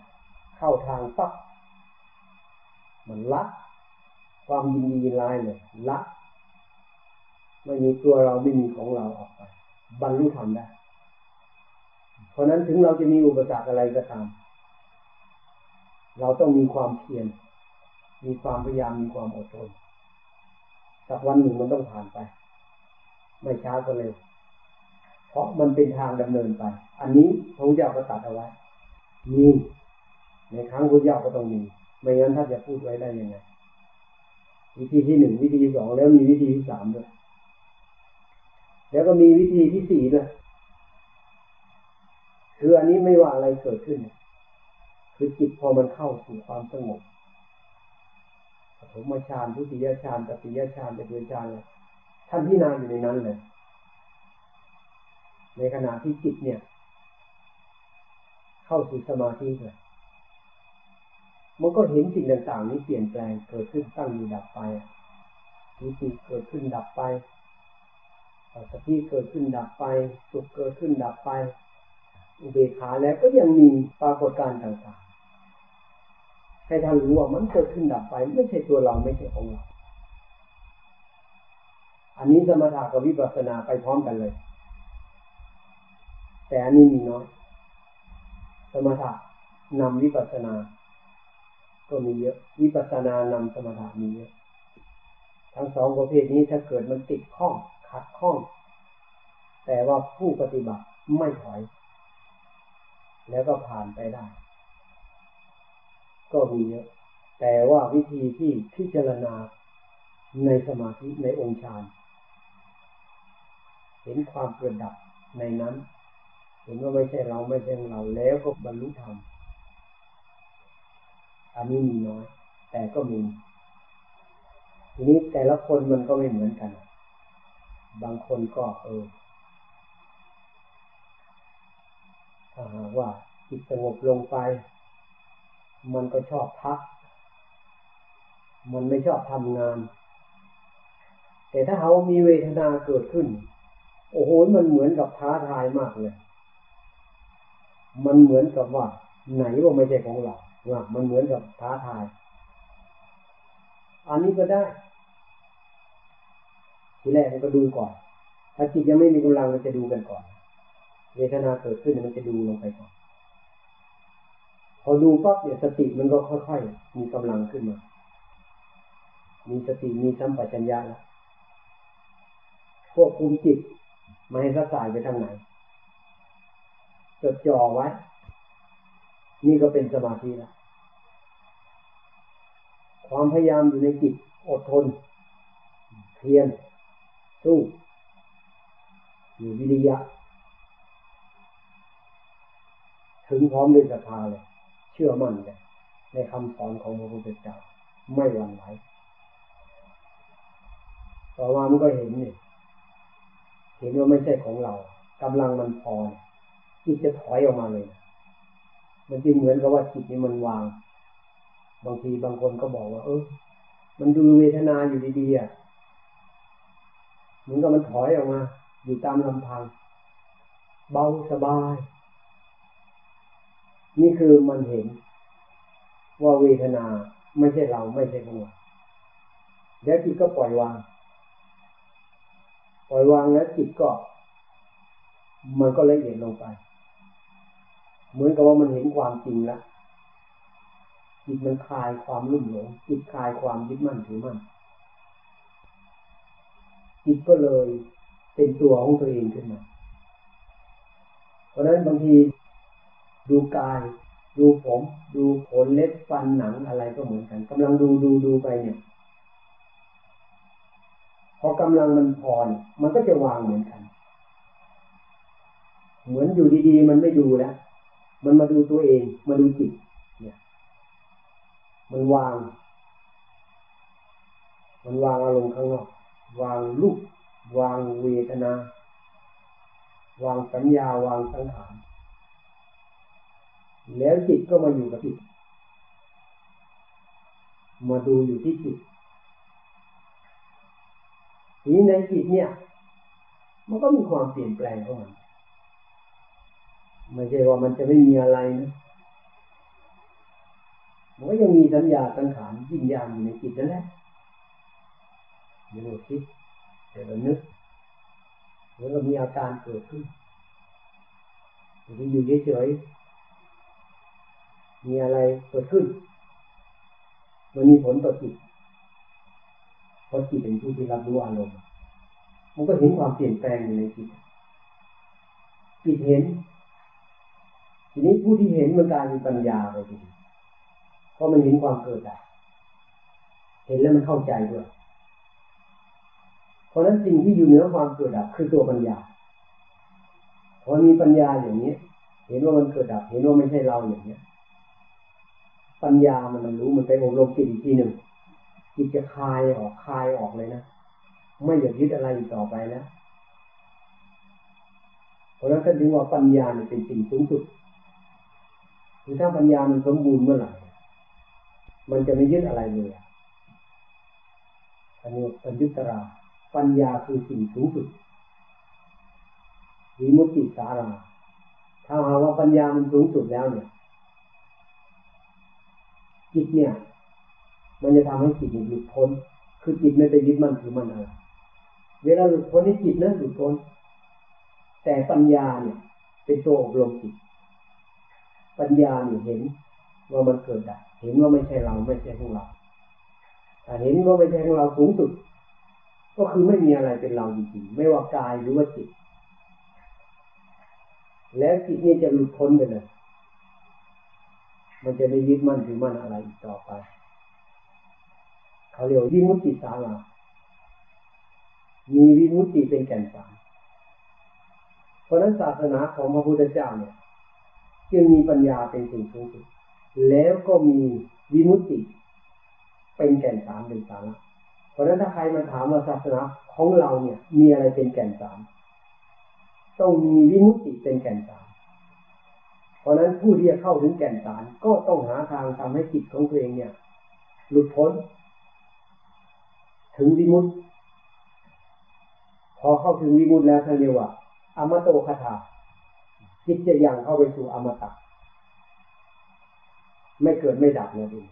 เข้าทางปั๊บมันละความยินดียินร้ายเลยละไม่มีตัวเราไม่มีของเราออกไป บรรลุธรรมได้ เพราะนั้นถึงเราจะมีอุปสรรคอะไรก็ตาม เราต้องมีความเพียรมีความพยายามมีความอดทนสักวันหนึ่งมันต้องผ่านไป ไม่ช้าก็เร็วเพราะมันเป็นทางดำเนินไป อันนี้พระพุทธเจ้าก็ตัดเอาไว้มี ในครั้งพุทธเจ้าก็ต้องมีไม่งั้นท่านจะพูดไว้ได้ยังไงวิธีที่หนึ่งวิธีที่สองแล้วมีวิธีที่สามด้วยแล้วก็มีวิธีที่สี่ด้วยคืออันนี้ไม่ว่าอะไรเกิดขึ้น คือจิตพอมันเข้าสู่ความสงบปฐมฌานทุติยฌานตติยฌานจตุฌานเลยท่านพิจารณาอยู่ในนั้นเลย ในขณะที่จิตเนี่ย เข้าสู่สมาธิเลย มันก็เห็นสิ่งต่างๆ นี้เปลี่ยนแปลงเกิดขึ้นตั้งอยู่ดับไปมีจิตเกิดขึ้นดับไปสติเกิดขึ้นดับไป สุขเกิดขึ้นดับไปอุเบกขาแล้วก็ยังมีปรากฏการณ์ต่างๆ ให้ท่านรู้ว่ามันเกิดขึ้นดับไป ไม่ใช่ตัวเราไม่ใช่ของเรา อันนี้สมถะกับวิปัสสนาไปพร้อมกันเลย แต่อันนี้มีน้อย สมถะนำวิปัสสนา ก็มีเยอะวิปัสสนานำสมถะมีเยอะทั้งสองประเภทนี้ถ้าเกิดมันติดข้องขัดข้อง แต่ว่าผู้ปฏิบัติไม่ถอย แล้วก็ผ่านไปได้ ก็มีเยอะ แต่ว่าวิธีที่พิจารณาในสมาธิในองค์ฌานเห็นความเกิดดับในนั้น เห็นว่าไม่ใช่เราไม่ใช่เราแล้วก็บรรลุธรรม อันนี้มีน้อย แต่ก็มี ทีนี้แต่ละคนมันก็ไม่เหมือนกัน บางคนก็เออถ้าหากว่าจิตสงบลงไป มันก็ชอบพัก มันไม่ชอบทำงาน แต่ถ้าเขามีเวทนาเกิดขึ้น โอ้โห มันเหมือนกับท้าทายมากเลย มันเหมือนกับว่า ไหนว่าไม่ใช่ของเรา ว่ามันเหมือนกับท้าทาย อันนี้ก็ได้ ทีแรกมันก็ดูก่อน ถ้าจิตยังไม่มีกำลังมันจะดูกันก่อน เวทนาเกิดขึ้นมันจะดูลงไปก่อน พอดูปั๊บเนี่ยสติมันก็ค่อยๆ มีกำลังขึ้นมา มีสติมีสัมปชัญญะแล้วควบคุมจิตไม่ให้สายไปทางไหน จดจ่อไว้ นี่ก็เป็นสมาธิแล้วความพยายามอยู่ในจิตอดทน เพียรสู้มีวิริยะ ถึงพร้อมด้วยศรัทธาเลย เชื่อมั่นเลยในคำสอนของพระพุทธเจ้าไม่หวั่นไหวต่อมามันก็เห็นเนี่ยเห็นว่าไม่ใช่ของเรากำลังมันพอจิตจะถอยออกมาเลย มันจึงเหมือนกับว่าจิตนี้มันวาง บางทีบางคนก็บอกว่า เออมันดูเวทนาอยู่ดีๆอะเหมือนกับมันถอยออกมา อยู่ตามลำพัง เบาสบาย นี่คือมันเห็น ว่าเวทนาไม่ใช่เราไม่ใช่ของเราแล้วจิตก็ปล่อยวาง ปล่อยวางแล้วจิตก็ มันก็ละเอียดลงไป เหมือนกับว่ามันเห็นความจริงแล้วจิตมันคลายความรุ่มหลงจิตคลายความยึดมั่นถือมั่นจิตก็เลยเป็นตัวของตัวเองขึ้นมาเพราะฉะนั้นบางทีดูกาย ดูผม ดูขนเล็บฟันหนังอะไรก็เหมือนกันกำลังดูดูดูไปเนี่ย พอกำลังมันพอมันก็จะวางเหมือนกัน เหมือนอยู่ดีๆ มันไม่ดูแล้ว มันมาดูตัวเอง มาดูจิต เนี่ย มันวาง มันวางอารมณ์ข้างนอก วางรูป วางเวทนา วางสัญญา วางสังขาร แล้วจิตก็มาอยู่กับจิต มาดูอยู่ที่จิตทีนี้ในจิตเนี่ย มันก็มีความเปลี่ยนแปลงของมัน ไม่ใช่ว่ามันจะไม่มีอะไรนะมันก็ยังมีสัญญาสังขารวิญญาณอยู่ในจิตนั่นแหละเดี๋ยวเราคิดเดี๋ยวเรานึกแล้วก็มีอาการเกิดขึ้นที่อยู่เฉยๆมีอะไรเกิดขึ้น มันมีผลต่อจิตเพราะจิตเป็นผู้ที่รับรู้อารมณ์ มันก็เห็นความเปลี่ยนแปลงอยู่ในจิตจิตเห็น ทีนี้ผู้ที่เห็นมันกลายเป็นปัญญาไปทีเพราะมันเห็นความเกิดดับเห็นแล้วมันเข้าใจด้วย เพราะฉะนั้นสิ่งที่อยู่เหนือความเกิดดับคือตัวปัญญาพอมีปัญญาอย่างนี้ เห็นว่ามันเกิดดับ เห็นว่าไม่ใช่เราอย่างเนี้ย ปัญญามันมันรู้มันไปอบรมจิตอีกทีหนึ่งจิตจะคลายออกคลายออกเลยนะไม่อยากยึดอะไรอีกต่อไปแล้วเพราะนั้นถึงว่าปัญญาเนี่ยเป็นสิ่งสูงสุด คือถ้าปัญญามันสมบูรณ์เมื่อไหร่มันจะไม่ยึดอะไรเลยอันนี้ปัญญุตราปัญญาคือสิ่งสูงสุดวิมุตติสารา ถ้าหาว่าปัญญามันสูงสุดแล้วเนี่ย จิตเนี่ย มันจะทำให้จิตหลุดพ้น คือจิตไม่ไปยึดมั่นถือมันอะไรเวลาหลุดพ้นในจิตนั้นหลุดพ้น แต่ปัญญาเนี่ย เป็นตัวอบรมจิต ปัญญาเนี่ยเห็นว่ามันเกิดดับเห็นว่าไม่ใช่เราไม่ใช่ของเราแต่เห็นว่าไม่ใช่ของเราสูงสุด ก็คือไม่มีอะไรเป็นเราจริงๆไม่ว่ากายหรือว่าจิต แล้วจิตนี่จะหลุดพ้นไปเลยมันจะไม่ยึดมั่นถือมั่นอะไรอีกต่อไป เขาเรียกวิมุตติสารามีวิมุตติเป็นแก่นสารเพราะนั้นศาสนาของพระพุทธเจ้าเนี่ย จึงมีปัญญาเป็นสิ่งสูงสุด แล้วก็มีวิมุตติ เป็นแก่นสารเป็นสาระเพราะนั้นถ้าใครมาถามว่าศาสนาของเราเนี่ย มีอะไรเป็นแก่นสารต้องมีวิมุตติเป็นแก่นสารเพราะนั้นผู้ที่จะเข้าถึงแก่นสารก็ต้องหาทางทำให้จิตของตัวเองเนี่ย หลุดพ้น ถึงวิมุตติพอเข้าถึงวิมุตติแล้วท่านเรียกว่าอมโตคาถา จิตจะยังเข้าไปสู่อมตะไม่เกิดไม่ดับนั่นเอง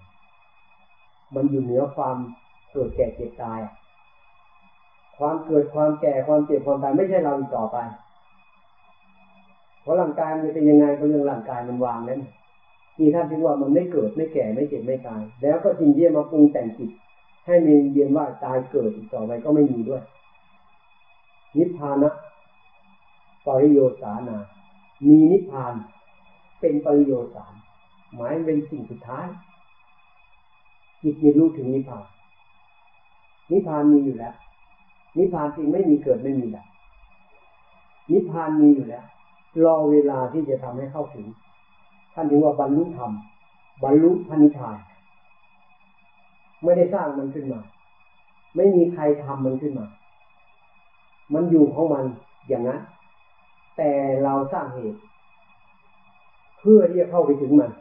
มันอยู่เหนือความเกิดแก่เจ็บตาย ความเกิดความแก่ความเจ็บความตายไม่ใช่เราอีกต่อไป เพราะร่างกายมันจะเป็นยังไงก็เรื่องร่างกายมันวางนั้นนี่ท่านที่ว่ามันไม่เกิดไม่แก่ไม่เจ็บไม่ตาย แล้วก็สิ่งที่มาปรุงแต่งจิตให้มีเวียนว่าตายเกิดอีกต่อไปก็ไม่มีด้วย นิพพานะปริโยสานา มีนิพพานเป็นปริโยชน์สารหมายเป็นสิ่งสุดท้าย จิตมีรู้ถึงนิพพาน นิพพานมีอยู่แล้ว นิพพานจริงไม่มีเกิดไม่มีดับนิพพานมีอยู่แล้ว รอเวลาที่จะทำให้เข้าถึง ท่านถึงว่าบรรลุธรรม บรรลุพระนิพพาน ไม่ได้สร้างมันขึ้นมา ไม่มีใครทำมันขึ้นมา มันอยู่ของมันอย่างนั้น แต่เราสร้างเหตุเพื่อที่จะเข้าไปถึงมัน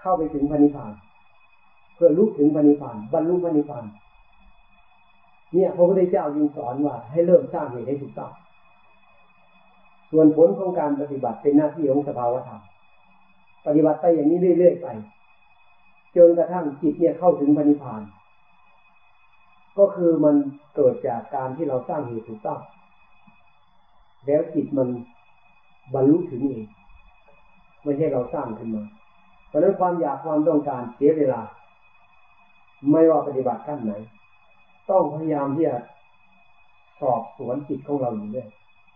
เข้าไปถึงพระนิพานเพื่อลุกถึงพระนิพานบรรลุพระนิพานเนี่ยพระพุทธเจ้ายึงสอนว่า ให้เริ่มสร้างเหตุให้ถูกต้องส่วนผลของการปฏิบัติเป็นหน้าที่ของสภาวธรรมปฏิบัติไปอย่างนี้เรื่อยๆไปจนกระทั่งจิตเนี่ยเข้าถึงพระนิพพานก็คือมันเกิดจากการที่เราสร้างเหตุถูกต้อง แล้วจิตมัน บรรลุถึงเองไม่ใช่เราสร้างขึ้นมา เพราะนั้นความอยากความต้องการเสียเวลา ไม่ว่าปฏิบัติขั้นไหน ต้องพยายามที่จะสอบสวนจิตของเราอยู่ด้วย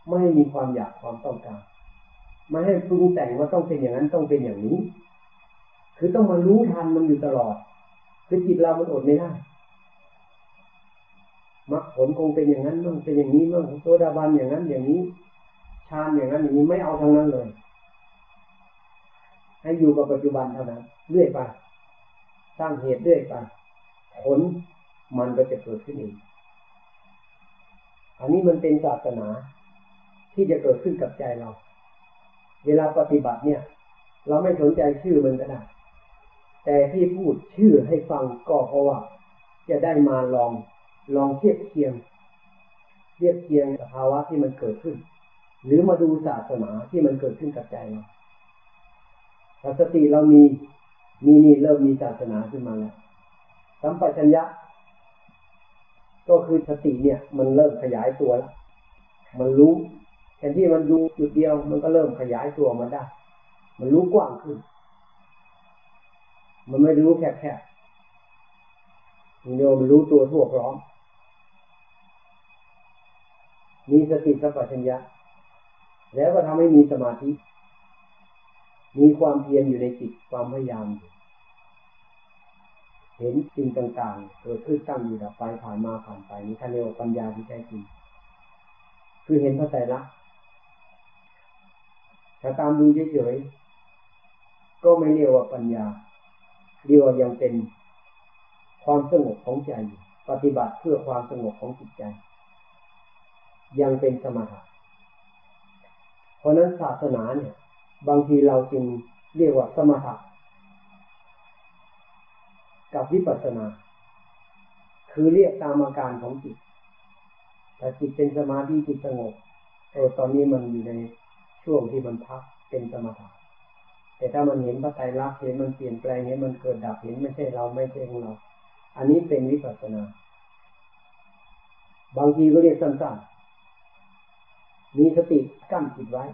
ไม่ให้มีความอยากความต้องการ ไม่ให้ปรุงแต่งว่าต้องเป็นอย่างนั้นต้องเป็นอย่างนี้ คือต้องมารู้ทันมันอยู่ตลอด คือจิตเรามันอดไม่ได้มรรคผลคงเป็นอย่างนั้นมั่งเป็นอย่างนี้มั่งโซดาบันอย่างนั้นอย่างนี้านอย่างนั้นอย่างนี้ไม่เอาทางนั้นเลย ให้อยู่กับปัจจุบันเท่านั้นเรื่อยไปสร้างเหตุเรื่อยไปผลมันก็จะเกิดขึ้นเองอันนี้มันเป็นศาสนาที่จะเกิดขึ้นกับใจเรา เวลาปฏิบัติเนี่ย เราไม่สนใจชื่อมันก็ได้ แต่ที่พูดชื่อให้ฟังก็เพราะว่า จะได้มาลองลองเทียบเคียงเทียบเคียงสภาวะที่มันเกิดขึ้น หรือมาดูศาสนาที่มันเกิดขึ้นกับใจเราถ้าสติเรามีมีนี่เริ่มมีศาสนาขึ้นมาแล้วสัมปชัญญะ ก็คือสติเนี่ย มันเริ่มขยายตัวแล้วมันรู้แทนที่มันดูจุดเดียวมันก็เริ่มขยายตัวมาได้ มันรู้กว้างขึ้น มันไม่รู้แคบแค่เดียวมันรู้ตัวทั่วพร้อมมีสติสัมปชัญญะ แล้วก็ทำให้มีสมาธิ มีความเพียรอยู่ในจิตความพยายาม เห็นสิ่งต่างๆ เกิดขึ้นตั้งอยู่ดับไปผ่านมาผ่านไปนี่ท่านเรียกว่าปัญญาที่แท้จริง คือเห็นพระไตรลักษณ์ถ้าตามดูเฉยๆก็ไม่เรียกว่าปัญญาเรียกว่ายังเป็นความสงบของใจ ปฏิบัติเพื่อความสงบของจิตใจ ยังเป็นสมาธ ราะนั้นศาสนาเนี่ย บางทีเราจึงเรียกว่าสมถะกับวิปัสสนา คือเรียกตามอาการของจิตแต่จิตเป็นสมาธิจิตสงบเออตอนนี้มันอยู่ในช่วงที่มันพักเป็นสมถะแต่ถ้ามันเห็นพระไตรลักษณ์เห็นมันเปลี่ยนแปลงเห็นมันเกิดดับเห็นไม่ใช่เราไม่ใช่ของเรา อันนี้เป็นวิปัสสนา บางทีก็เรียกสั้นๆ มีสติกั้นจิตไว้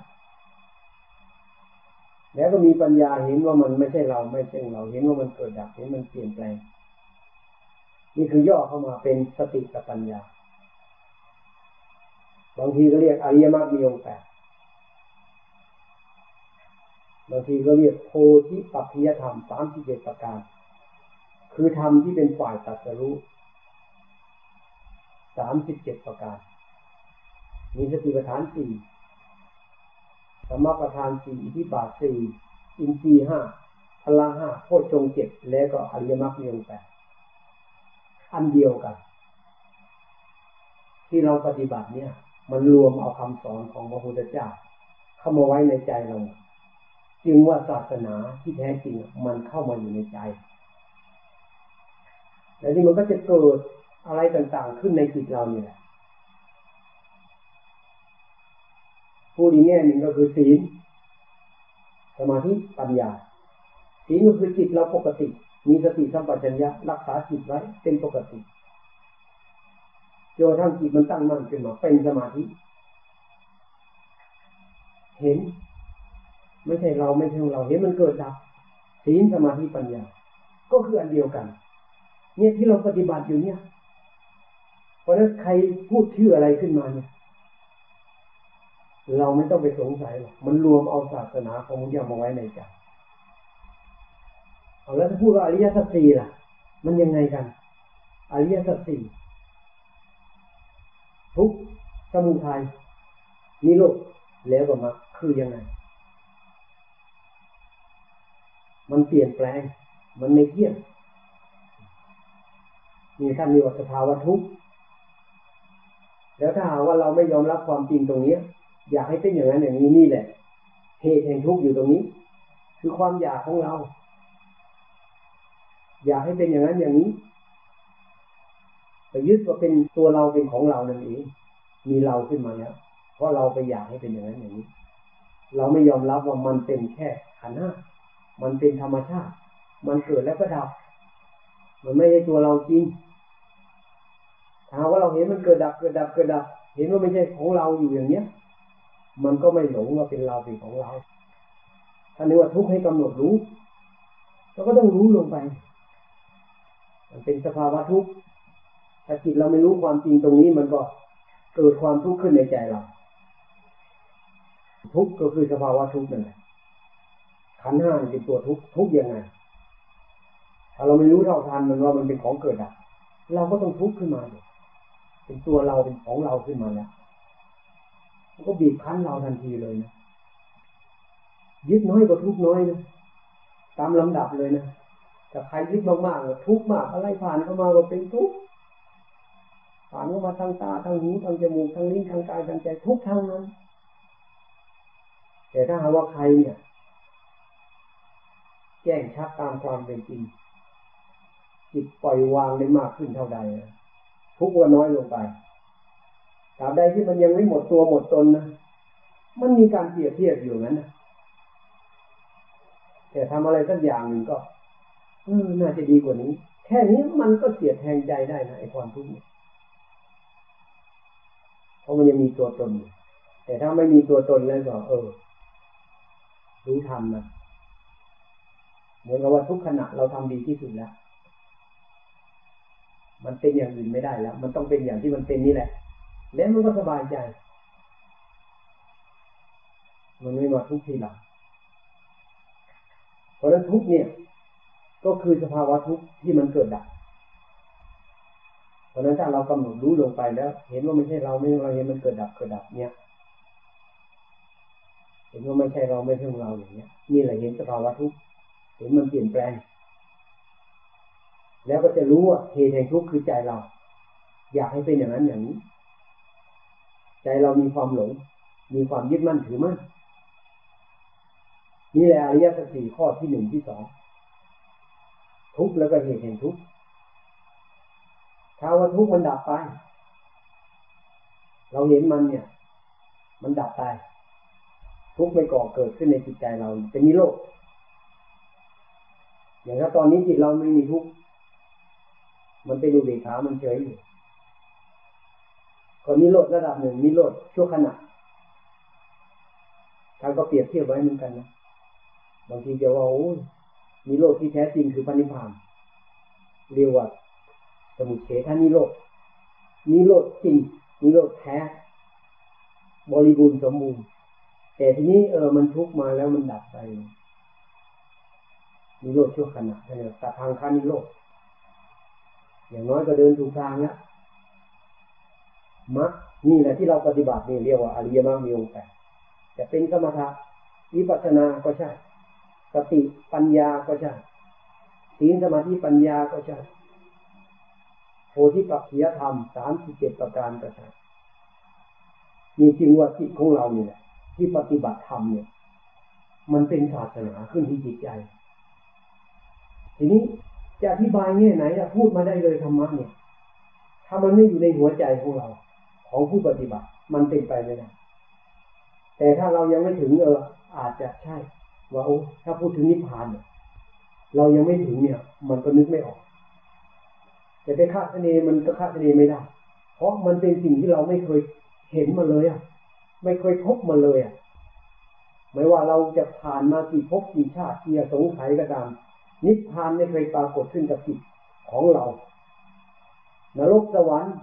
แล้วก็มีปัญญาเห็นว่ามันไม่ใช่เราไม่ใช่เรา เห็นว่ามันเกิดดับเห็นมันเปลี่ยนแปลง นี่คือย่อเข้ามาเป็นสติกับปัญญา บางทีก็เรียกอริยมรรคมีองค์แปดบางทีก็เรียกโพธิปัจจยธรรมสามสิบเจ็ดประการ คือธรรมที่เป็นฝ่ายตัดสรู้สามสิบเจ็ดประการ มีสติปัฏฐานสี่สมประธานสี่อิทธิบาทสี่อินทรีห้าพลังห้าโคชงเจ็ดแล้วก็อริยมรรคมีองแปดอันเดียวกัน ที่เราปฏิบัติเนี่ย มันรวมเอาคำสอนของพระพุทธเจ้า เข้ามาไว้ในใจเรา จึงว่าศาสนาที่แท้จริงมันเข้ามาอยู่ในใจ แล้วที่มันก็จะเกิดอะไรต่างๆขึ้นในจิตเราเนี่ย พูดอีกแง่หนึ่งก็คือศีลสมาธิปัญญาศีลก็คือจิตเราปกติ มีสติสัมปชัญญะรักษาจิตไว้เป็นปกติจนทั้งจิตมันตั้งมั่นขึ้นมาเป็นสมาธิ เห็น ไม่ใช่เราไม่ใช่ของเราเห็นมันเกิดดับศีลสมาธิปัญญา ก็คืออันเดียวกัน เนี่ยที่เราปฏิบัติอยู่เนี่ย เพราะนั้นใครพูดชื่ออะไรขึ้นมาเนี่ย เราไม่ต้องไปสงสัยหรอกมันรวมเอาศาสนาของมุขเจ้ามาไว้ในใจเอาแล้วถ้าพูดว่าอริยสัจสี่ล่ะ มันยังไงกัน อริยสัจสี่ทุกสมุทัยนิโรธแล้วก็มาคือยังไง มันเปลี่ยนแปลง มันไม่เที่ยงมีท่านมีวัสภาวะทุกข์แล้วถ้าหาว่าเราไม่ยอมรับความจริงตรงนี้ อยากให้เป็นอย่างนั้นอย่างนี้นี่แหละ เหตุแห่งทุกข์อยู่ตรงนี้ คือความอยากของเรา อยากให้เป็นอย่างนั้นอย่างนี้ไปยึดว่าเป็นตัวเราเป็นของเรานั่นเองมีเราขึ้นมาแล้วเพราะเราไปอยากให้เป็นอย่างนั้นอย่างนี้ เราไม่ยอมรับว่ามันเป็นแค่ขันห้ามันเป็นธรรมชาติ มันเกิดแล้วก็ดับ มันไม่ใช่ตัวเราจริงถ้าว่าเราเห็นมันเกิดดับเกิดดับเกิดดับ เห็นว่าไม่ใช่ของเราอยู่อย่างเนี้ย มันก็ไม่หลงว่าเป็นเราเป็นของเราถ้านึกว่าทุกข์ให้กำหนดรู้เราก็ต้องรู้ลงไป มันเป็นสภาวะทุกข์ถ้าจิตเราไม่รู้ความจริงตรงนี้ มันก็เกิดความทุกข์ขึ้นในใจเรา ทุกข์ก็คือสภาวะทุกข์นั่นแหละขันห้าเป็นตัวทุกข์ทุกข์ยังไงถ้าเราไม่รู้เท่าทันมันว่ามันเป็นของเกิดดับเราก็ต้องทุกข์ขึ้นมา เป็นตัวเราเป็นของเราขึ้นมาแล้ว ก็บีบคั้นเราทันทีเลยนะยึดน้อยก็ทุกน้อยนะตามลำดับเลยนะแต่ใครยึดมากๆทุกมากอะไรผ่านเข้ามาก็เป็นทุกผ่านเข้ามาทางตาทางหูทางจมูกทางลิ้นทางกายทางใจทุกทางนั้น แต่ถ้าหาว่าใครเนี่ย แจ้งชัดตามความเป็นจริง จิตปล่อยวางได้มากขึ้นเท่าใดทุกวันน้อยลงไป ตราบใดที่มันยังไม่หมดตัวหมดตนนะมันมีการเปรียบเทียบอยู่นั้นนะแต่ทำอะไรสักอย่างหนึ่งก็เออน่าจะดีกว่านี้ แค่นี้มันก็เสียดแทงใจได้นะไอ้ความทุกข์เนี่ยเพราะมันยังมีตัวตน แต่ถ้าไม่มีตัวตนแล้วก็ เออ รู้ทันนะเหมือนกับว่าทุกขณะเราทำดีที่สุดแล้ว มันเป็นอย่างอื่นไม่ได้แล้ว มันต้องเป็นอย่างที่มันเป็นนี่แหละ แล้วมันก็สบายใจ มันไม่มาทุกทีหลังเพราะฉะนั้นทุกเนี่ย ก็คือสภาวะทุกที่มันเกิดดับเพราะนั้นถ้าเรากำหนดรู้ลงไปแล้ว เห็นว่าไม่ใช่เราไม่เราเห็นมันเกิดดับเกิดดับเนี่ย เห็นว่าไม่ใช่เราไม่ใช่เราอย่างเนี้ยนี่แหละเห็นสภาวะทุกเห็นมันเปลี่ยนแปลง แล้วก็จะรู้ว่าเหตุแห่งทุกข์คือใจเรา อยากให้เป็นอย่างนั้นอย่างนี้ ใจเรามีความหลง มีความยึดมั่นถือมั่นนี่แหละอริยสัจสี่ข้อที่หนึ่งที่สองทุกข์แล้วก็เหตุแห่งทุกข์ถ้าว่าทุกข์มันดับไป เราเห็นมันเนี่ย มันดับไป ทุกข์ไม่ก่อเกิดขึ้นในจิตใจเราเป็นนิโรธอย่างถ้าตอนนี้จิตเราไม่มีทุกข์มันเป็นอุเบกขามันเฉยอยู่ ก็นิโรธระดับหนึ่งนิโรธชั่วขณะท่านก็เปรียบเทียบไว้เหมือนกันนะบางทีจะว่าโอ้นิโรธที่แท้จริงคือปณิพานเรียกว่าสมุเฉทานิโรธนิโรธจริงนิโรธแท้ บริบูรณ์สมบูรณ์แต่ทีนี้เออมันทุกมาแล้วมันดับไปนิโรธชั่วขณะนี่ยตัดทางคานิโรธอย่างน้อยก็เดินถูกทางแล้ว มักนี่แหละที่เราปฏิบัตินี่เรียกว่าอริยมรรคมีองค์แปดจะเป็นสมถะวิปัสสนาก็ใช่สติปัญญาก็ใช่ศีลสมาธิปัญญาก็ใช่โพธิปัจจยธรรมสามสิบเจ็ดประการก็ใช่มีจริงว่าจิตของเราเนี่ย ที่ปฏิบัติธรรมเนี่ย มันเป็นศาสนาขึ้นที่จิตใจ ทีนี้จะอธิบายแง่ไหนจะพูดมาได้เลยธรรมะเนี่ยถ้ามันไม่อยู่ในหัวใจของเรา ของผู้ปฏิบัติ มันเป็นไปไม่ได้แต่ถ้าเรายังไม่ถึงเอออาจจะใช่ว่าโอ้ถ้าพูดถึงนิพพานเนี่ยเรายังไม่ถึงเนี่ย มันก็นึกไม่ออกจะไปคาดคะเนมันก็คาดคะเนไม่ได้ เพราะมันเป็นสิ่งที่เราไม่เคยเห็นมาเลยอะ ไม่เคยพบมาเลยอะไม่ว่าเราจะผ่านมากี่ภพกี่ชาติกี่สงไขยก็ตาม นิพพานไม่เคยปรากฏขึ้นกับจิตของเรานรกสวรรค์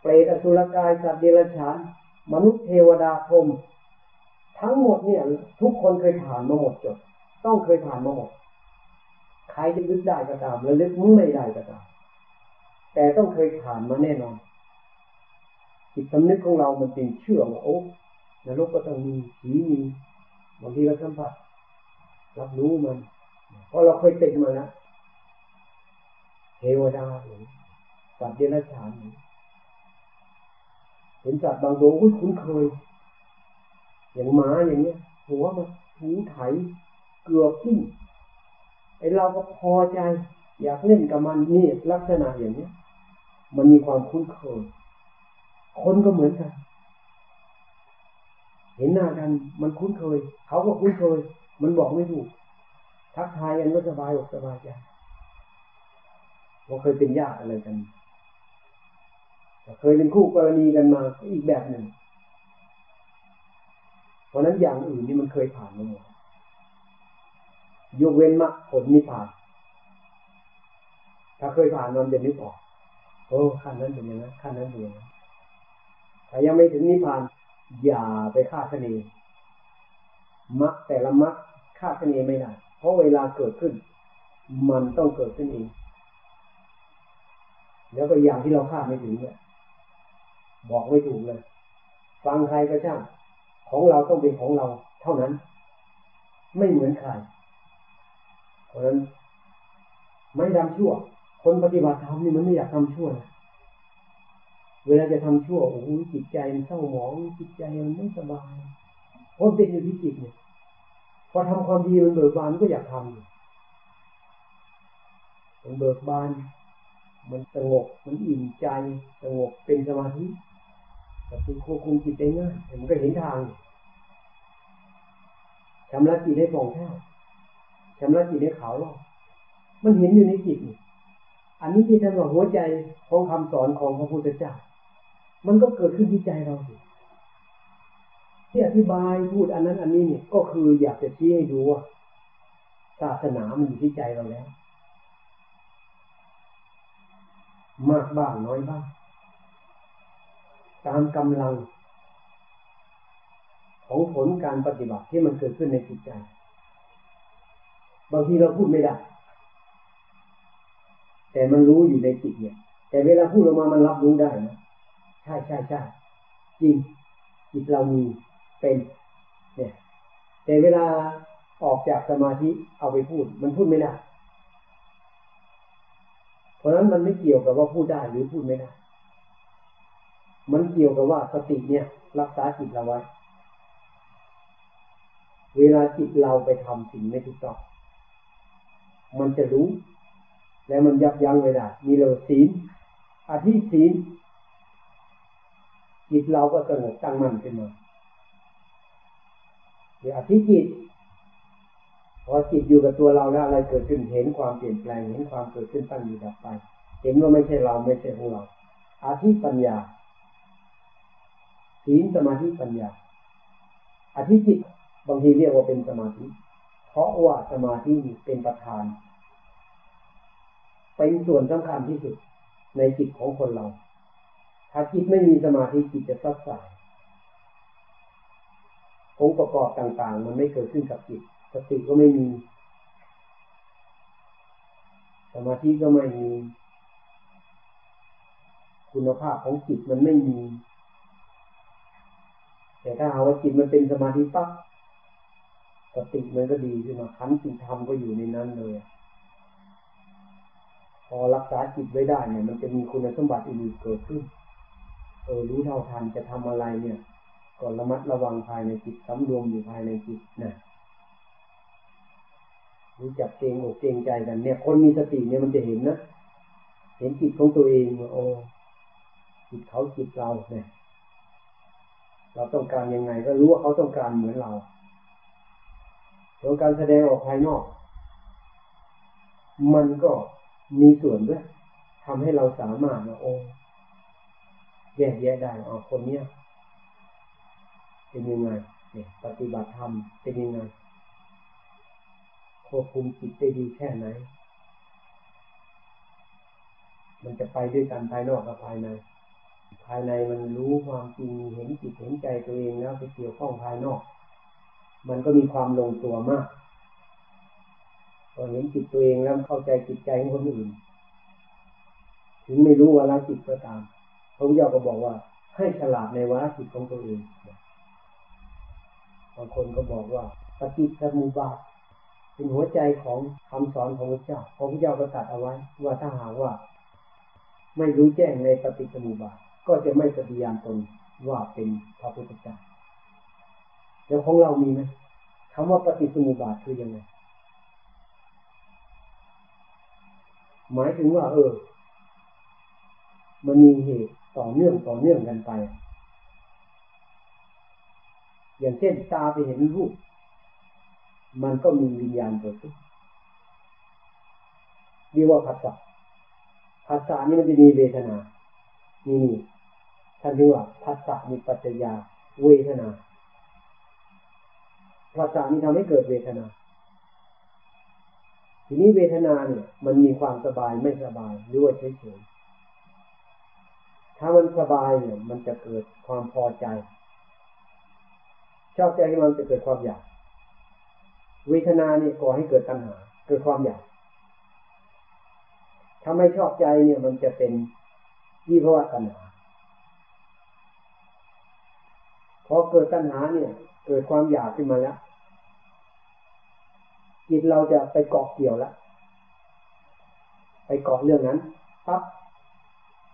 เปรตอสุรกายสัตว์เดรัจฉาน มนุษย์เทวดาพรมทั้งหมดเนี่ย ทุกคนเคยผ่านมาหมดจดต้องเคยผ่านมาหมดใครจะลึกได้ก็ตามและลึกไม่ได้ก็ตามแต่ต้องเคยผ่านมาแน่นอนจิตสำนึกของเรามันเป็นเชื่อว่าโอ้นรกก็ต้องมีผีมีบางทีก็สัมผัสรับรู้มันเพราะเราเคยเป็นมาแล้วเทวดาหรือสัตว์เดรัจฉาน เห็นสัตว์บางตัวคุ้นเคย อย่างหมาอย่างเนี้ยหัวมันหูไถเกือบทิ้งไอเราก็พอใจ อยากเล่นกับมันนี่ลักษณะอย่างเนี้ย มันมีความคุ้นเคย คนก็เหมือนกัน เห็นหน้ากันมันคุ้นเคย เขาก็คุ้นเคย มันบอกไม่ถูก ทักทายกันก็สบายอกสบายใจเราเคยเป็นญาติอะไรกัน เคยเป็นคู่กรณีกันมาอีกแบบหนึ่ง เพราะนั้นอย่างอื่นนี่มันเคยผ่านมาหมดยกเว้นมรรคผลนิพพาน ถ้าเคยผ่านมันจะนึกออกโอ้ขั้นนั้นเป็นอย่างนั้นขั้นนั้นเป็นอย่างนั้นถ้ายังไม่ถึงนิพพาน อย่าไปคาดคะเนมักแต่ละมักคาดคะเนไม่ได้เพราะเวลาเกิดขึ้น มันต้องเกิดขึ้นเองแล้วก็อย่างที่เราคาดไม่ถึงเนี่ย บอกไม่ถูกเลย ฟังใครก็ช่างของเราต้องเป็นของเราเท่านั้น ไม่เหมือนใครเพราะฉะนั้นไม่ทำชั่ว คนปฏิบัติธรรมนี่มันไม่อยากทำชั่วนะเวลาจะทำชั่วโอ้โหจิตใจมันเศร้าหมองจิตใจมันไม่สบายเพราะเป็นอยู่ที่จิตเนี่ย พอทำความดีมันเบิกบานก็อยากทำมันเบิกบาน มันสงบมันอิ่มใจสงบเป็นสมาธิ แต่ติควบคุมจิตได้ง่ายมันก็เห็นทางชำระจิตให้ผ่องแผ้ชำระจิตให้ขาวรอบมันเห็นอยู่ในจิต อันนี้ที่ท่านบอกหัวใจของคำสอนของพระพุทธเจ้า มันก็เกิดขึ้นที่ใจเราสิที่อธิบายพูดอันนั้นอันนี้เนี่ย ก็คืออยากจะชี้ให้ดูว่าศาสนามันอยู่ที่ใจเราแล้ว มากบ้างน้อยบ้าง ตามกำลัง ของผลการปฏิบัติที่มันเกิดขึ้นในจิตใจ บางทีเราพูดไม่ได้ แต่มันรู้อยู่ในจิตเนี่ย แต่เวลาพูดออกมามันรับรู้ได้นะช่ใช่ใช่จริงจิตเรามีเป็น เนี่ย แต่เวลาออกจากสมาธิเอาไปพูด มันพูดไม่ได้ เพราะนั้นมันไม่เกี่ยวกับว่าพูดได้หรือพูดไม่ได้ มันเกี่ยวกับว่าสติเนี่ย รักษาจิตเราไว้ เวลาจิตเราไปทำสิ่งไม่ถูกต้อง มันจะรู้ แล้วมันยับยั้งไว้ได้มีเราศีลอาทิศีลจิตเราก็สงบตั้งมั่นขึ้นมาเดี๋ยวอธิจิตพอจิตอยู่กับตัวเราแล้วอะไรเกิดขึ้นเห็นความเปลี่ยนแปลงเห็นความเกิดขึ้นตั้งอยู่ดับไป เห็นว่าไม่ใช่เราไม่ใช่ของเราอาธิปัญญา ศีลสมาธิปัญญาอธิจิตบางทีเรียกว่าเป็นสมาธิ เพราะว่าสมาธิเป็นประธาน เป็นส่วนสำคัญที่สุดในจิตของคนเรา ถ้าจิตไม่มีสมาธิจิตจะซัดสายองค์ประกอบต่าง ๆ มันไม่เกิดขึ้นกับจิต สติก็ไม่มี สมาธิก็ไม่มี คุณภาพของจิตมันไม่มี แต่ถ้าหาว่าจิตมันเป็นสมาธิปั๊บสติมันก็ดีขึ้นมาขันติธรรมก็อยู่ในนั้นเลย พอรักษาจิตไว้ได้เนี่ย มันจะมีคุณสมบัติอื่นเกิดขึ้น เออรู้เท่าทันจะทำอะไรเนี่ยก็ระมัดระวังภายในจิตสำรวมอยู่ภายในจิตนะรู้จักเกรงอกเกรงใจกัน เนี่ย คนมีสติเนี่ยมันจะเห็นนะ เห็นจิตของตัวเองว่าโอ้จิตเขาจิตเราเนี่ย เราต้องการยังไง ก็รู้ว่าเขาต้องการเหมือนเราตัวการแสดงออกภายนอก มันก็มีส่วนด้วยทำให้เราสามารถว่าโอ้แยกแยะได้อ๋อคนเนี้ยเป็นยังไงเนี่ยปฏิบัติธรรมเป็นยังไงควบคุมจิตได้ดีแค่ไหน มันจะไปด้วยกันภายนอกกับภายใน ภายในมันรู้ความจริงเห็นจิตเห็นใจตัวเองแล้วไปเกี่ยวข้องภายนอก มันก็มีความลงตัวมากพอเห็นจิตตัวเองแล้วเข้าใจจิตใจของคนอื่น ถึงไม่รู้วาละจิตก็ตามพระพุทธเจ้าก็บอกว่า ให้ฉลาดในวาระจิตของตัวเองบางคนก็บอกว่าปฏิจจสมุปบาทเป็นหัวใจของคำสอนของพระเจ้าพระพุทธเจ้าก็ตัดเอาไว้ ว่าถ้าหากว่า ไม่รู้แจ้งในปฏิจจสมุปบาท ก็จะไม่ปฏิญาณตนว่าเป็นพระพุทธเจ้าแล้วของเรามีไหมคำว่าปฏิสมุบาทคือยังไง หมายถึงว่า เออ มันมีเหตุต่อเนื่องต่อเนื่องกันไป อย่างเช่นตาไปเห็นรูป มันก็มีวิญญาณเกิดขึ้นเรียกว่าผัสสะผัสสะนี่มันจะมีเวทนา นี่นี่ ท่านเรียกว่าผัสสะมีปัจจยาเวทนาผัสสะนี่ทำให้เกิดเวทนา ทีนี้เวทนาเนี่ย มันมีความสบายไม่สบายหรือว่าเฉยๆถ้ามันสบายเนี่ย มันจะเกิดความพอใจ ชอบใจมันจะเกิดความอยาก เวทนาเนี่ยก่อให้เกิดตัณหา เกิดความอยาก ถ้าไม่ชอบใจเนี่ย มันจะเป็นวิภวะตัณหา พอเกิดตัณหาเนี่ย เกิดความอยากขึ้นมาแล้วจิตเราจะไปเกาะเกี่ยวแล้วไปเกาะเรื่องนั้นปั๊บ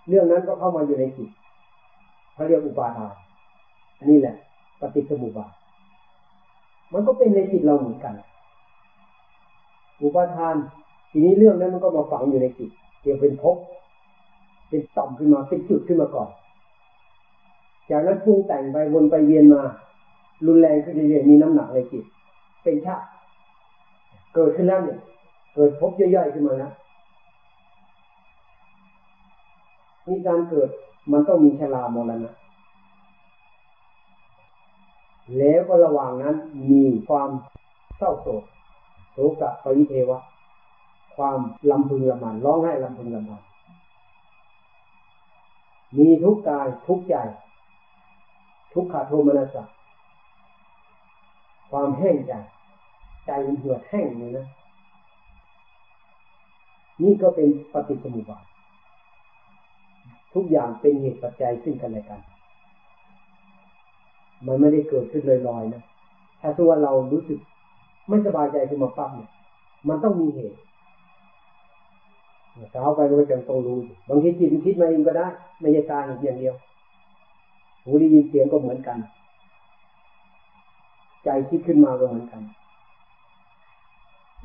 เรื่องนั้นก็เข้ามาอยู่ในจิตเขาเรียกอุปาทานอันี่แหละ ปฏิสมุปบาทมันก็เป็นในจิตเราเหมือนกัน อุปาทาน ทีนี้เรื่องนั้นมันก็มาฝังอยู่ในจิตเกี่ยวเป็นภพเป็นต่อมขึ้นมาเป็นจุดขึ้นมาก่อน จากนั้นปรุงแต่งไปวนไปเวียนมา รุนแรงขึ้นเรื่อยๆมีน้ำหนักในจิต เป็นชาติเกิดขึ้นแล้วเนี่ย เกิดพบย่อยๆขึ้นมาแล้วมีการเกิดมันต้องมีชรามรณะแล้วก็ระหว่างนั้นมีความเศร้าโศกโศกะปริเทวะ ความลำพึงลำพันร้องไห้ลำพึงลำพันมีทุกกายทุกใจ ทุกขาโทมนัสสะความแห้งใจใจมันเหือดแห้งเลยนะนี่ก็เป็นปฏิสมุปบาททุกอย่างเป็นเหตุปัจจัยซึ่งกันและกัน มันไม่ได้เกิดขึ้นลอยๆนะถ้าตัวเรารู้สึกไม่สบายใจขึ้นมาปั๊บเนี่ย มันต้องมีเหตุเช้าไปมันก็จะต้องรู้ บางทีจิตมันคิดมาเองก็ได้ ไม่ใช่ตาเห็นอย่างเดียว หูได้ยินเสียงก็เหมือนกัน ใจคิดขึ้นมาก็เหมือนกัน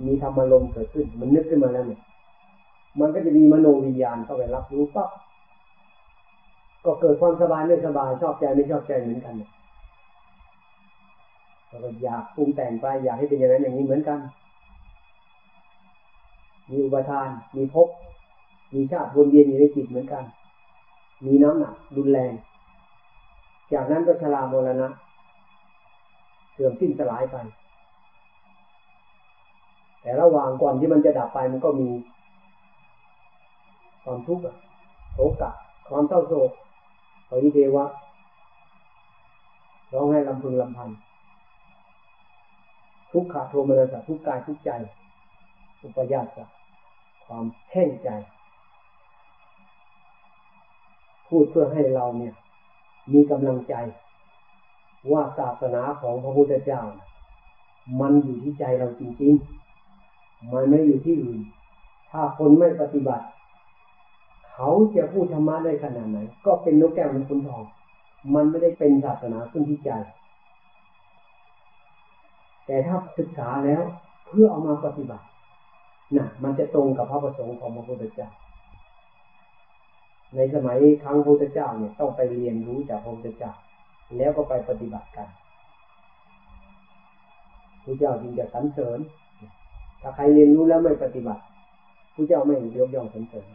มีธรรมารมเกิดขึ้น มันนึกขึ้นมาแล้วเนี่ยมันก็จะมีมโนวิญญาณเข้าไปรับรู้ปั๊บก็เกิดความสบายไม่สบายชอบใจไม่ชอบใจเหมือนกันเนี่ยเราก็อยากปรุงแต่งไปอยากให้เป็นอย่างนั้นอย่างนี้เหมือนกัน มีอุปทาน มีภพมีชาติวนเวียนอยู่ในจิตเหมือนกัน มีน้ำหนักรุนแรง จากนั้นก็ชราโมรณะเสื่อมสิ้นสลายไป แต่ระหว่างก่อนที่มันจะดับไปมันก็มี ความทุกข์โศกะความเศร้าโศกปริเทวะร้องให้ลำพึงลำพัน ทุกขาโทมนัสทุกกายทุกใจ อุปยาสะคความแห้งใจ พูดเพื่อให้เราเนี่ย มีกำลังใจ ว่าศาสนาของพระพุทธเจ้า มันอยู่ที่ใจเราจริงๆ มันไม่อยู่ที่อื่น ถ้าคนไม่ปฏิบัติ เขาจะพูดธรรมะได้ขนาดไหน ก็เป็นนกแก้วมันคุณทอง มันไม่ได้เป็นศาสนาขึ้นที่ใจ แต่ถ้าศึกษาแล้วเพื่อเอามาปฏิบัติน่ะ มันจะตรงกับพระประสงค์ของพระพุทธเจ้า ในสมัยครั้งพระพุทธเจ้าเนี่ยต้องไปเรียนรู้จากพระพุทธเจ้า แล้วก็ไปปฏิบัติกันพระเจ้าจึงจะสรรเสริญ ถ้าใครเรียนรู้แล้วไม่ปฏิบัติพระเจ้าไม่ยกย่องสรรเสริญ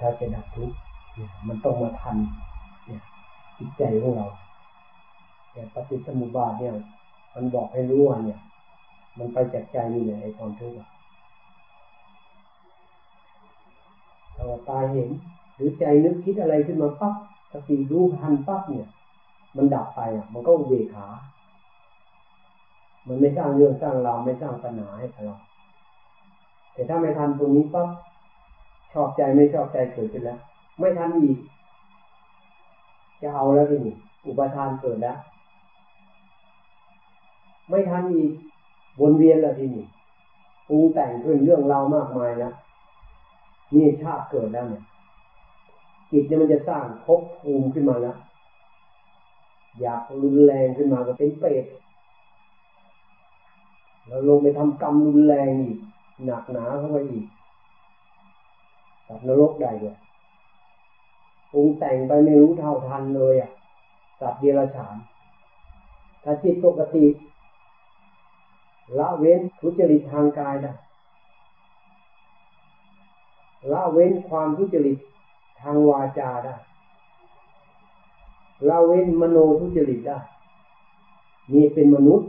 ถ้าจะดับทุกข์มันต้องมาทันจิตใจของเรา แต่ปฏิสมุบาทเนี่ย มันบอกให้รู้ว่าเนี่ย มันไปจากใจนี่แหละไอ้ความทุกข์ ตาเห็น หรือใจนึกคิดอะไรขึ้นมาปั๊บสติรู้ทันปั๊บเนี่ย มันดับไปอะ มันก็เวขา มันไม่สร้างเรื่องสร้างราวไม่สร้างปัญหาให้กับเราแต่ถ้าไม่ทันตรงนี้ปั๊บชอบใจไม่ชอบใจเกิดขึ้นแล้ว ไม่ทันอีก จะเอาแล้วที่นี่อุปทานเกิดแล้ว ไม่ทันอีกวนเวียนแล้วที่นี่ปรุงแต่งขึ้นเรื่องราวมากมายแล้ว นี่ชาติเกิดแล้วเนี่ยจิตเนี่ยมันจะสร้างภพภูมิขึ้นมาแล้วอยากรุนแรงขึ้นมาก็เป็นเปรตเราลงไปทำกรรมรุนแรงอีกหนักหนาเข้าไปอีกสัตว์นรกได้ด้วยปรุงแต่งไปไม่รู้เท่าทันเลยอะสัตว์เดรัจฉาน ถ้าจิตปกติ ละเว้นทุจริตทางกายได้ ละเว้นความทุจริตทางวาจาได้ละเว้นมโนทุจริตได้นี่เป็นมนุษย์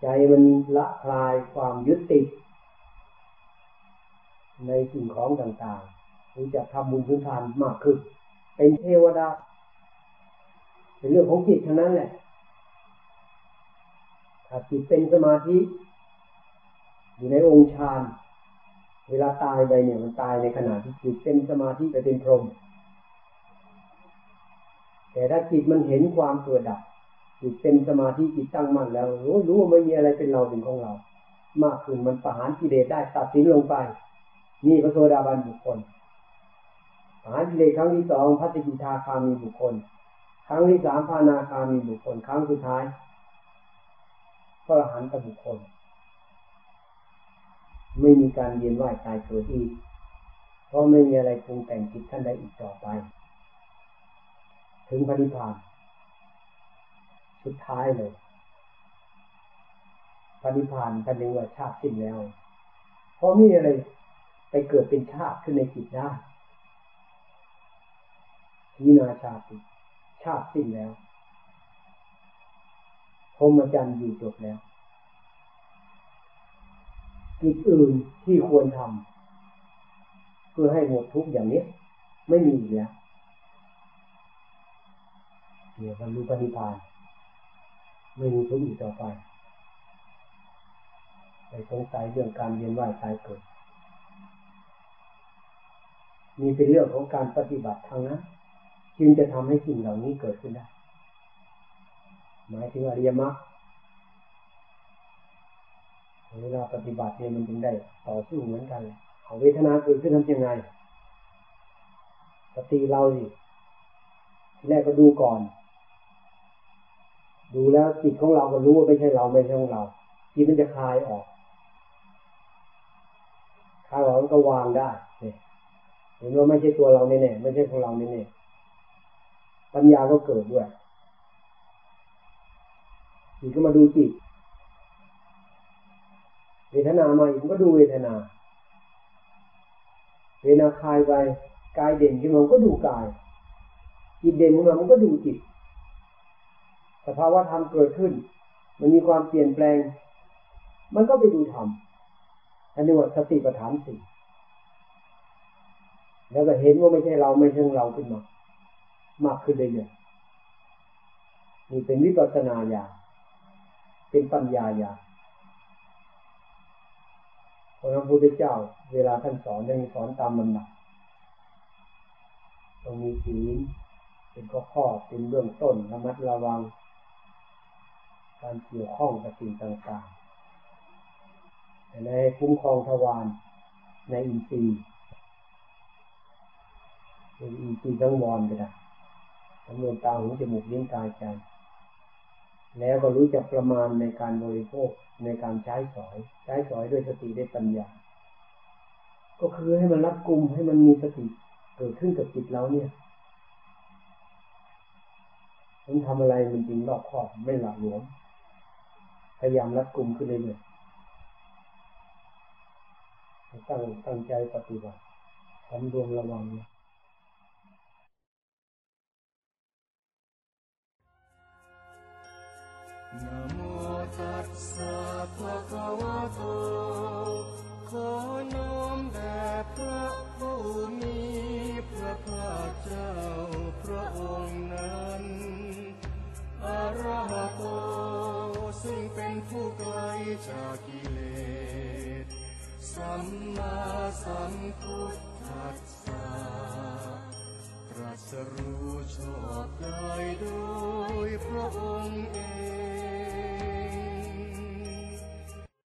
ใจมันละคลายความยึดติด ในสิ่งของต่างๆรู้จักทำบุญพื้นทานมากขึ้น เป็นเทวดา เป็นเรื่องของจิตเท่านั้นแหละถ้าจิตเป็นสมาธิ อยู่ในองค์ฌาน เวลาตายไปเนี่ยมันตายในขณะที่จิตเป็นสมาธิไปเป็นพรหมแต่ถ้าจิตมันเห็นความเกิดดับจิตเป็นสมาธิจิตตั้งมั่นแล้วรู้รู้ว่าไม่มีอะไรเป็นเราเป็นของเรา มากขึ้นมันประหารกิเลสได้ตัดสินลงไป นี่พระโสดาบันบุคคลประหารกิเลสครั้งที่สองพัติกิทาคามีบุคคล ครั้งที่สามพานาคามีบุคคล ครั้งสุดท้ายพระอรหันตบุคคล ไม่มีการเยียนว่ายตายเกิดอีก เพราะไม่มีอะไรปรุงแต่งจิตท่านได้อีกต่อไป ถึงพระนิพพานสุดท้ายเลยพระนิพพานท่านเรียกว่าชาติสิ้นแล้ว เพราะมีอะไรไปเกิดเป็นชาติขึ้นในจิตได้วินาชาติ ชาติสิ้นแล้วพรหมจรรย์อยู่จบแล้ว กิจอื่นที่ควรทำเพื่อให้หมดทุกอย่างนี้ ไม่มีอีกแล้วเดี๋ยวบรรลุปณิพานไม่มีทุกข์อีกต่อไปไปสงสัยเรื่องการเวียนว่ายตายเกิดมีเป็นเรื่องของการปฏิบัติทางนั้นจึงจะทำให้สิ่งเหล่านี้เกิดขึ้นได้ หมายถึงอริยมรรค เวลาปฏิบัติเนี่ยมันจึงได้ต่อสู้เหมือนกันเอาเวทนาเกิดขึ้นทำยังไงสติเราสิทีแรกก็ดูก่อน ดูแล้วจิตของเราก็รู้ว่าไม่ใช่เราไม่ใช่ของเราจิตมันจะคลายออกคลายออกมันก็วางได้เนี่ยเห็นว่าไม่ใช่ตัวเราแน่ๆไม่ใช่ของเราแน่ๆปัญญาก็เกิดด้วยจิตก็มาดูจิต เวทนามาอีกก็ดูเวทนา เวทนาคลายไปกายเด่นขึ้นมาก็ดูกาย จิตเด่นขึ้นมามันก็ดูจิต สภาวะธรรมเกิดขึ้น มันมีความเปลี่ยนแปลง มันก็ไปดูธรรมอันนี้ว่าสติปัฏฐานสี่แล้วก็เห็นว่าไม่ใช่เราไม่ใช่เราขึ้นมา มากขึ้นเลยเนี่ยนี่เป็นวิปัสสนาญาเป็นปัญญาญา พระพุทธเจ้า เวลาท่านสอนท่านสอนตามลำดับต้องมีศีลเป็นข้อข้อเป็นเบื้องต้นระมัดระวัง การเกี่ยวข้องกับสิ่งต่างๆในคุ้มครองทวารในอินทรีย์ในอินทรีย์ทั้งวรไปนะสำรวมตาหูจมูกลิ้นกายใจแล้วก็รู้จักประมาณในการบริโภค ในการใช้สอย ใช้สอยด้วยสติด้วยปัญญา ก็คือให้มันรัดกุมให้มันมีสติเกิดขึ้นกับจิตเราเนี่ยมันทำอะไรมันจริงรอบคอบไม่หลักหลวม พยายามรัดกุมขึ้นเรื่อยๆตั้งตั้งใจปฏิบัติทำรวมระวังเนี่ยนะโมตัสสะภะคะวะโตขอน้อมแด่พระผู้มีพระภาคเจ้าพระองค์นั้นอะรหโตซึ่งเป็นผู้ไกลจากกิเลสสัมมาสัมพุทธัสสะตรัสรู้ชอบได้โดยพระองค์เอง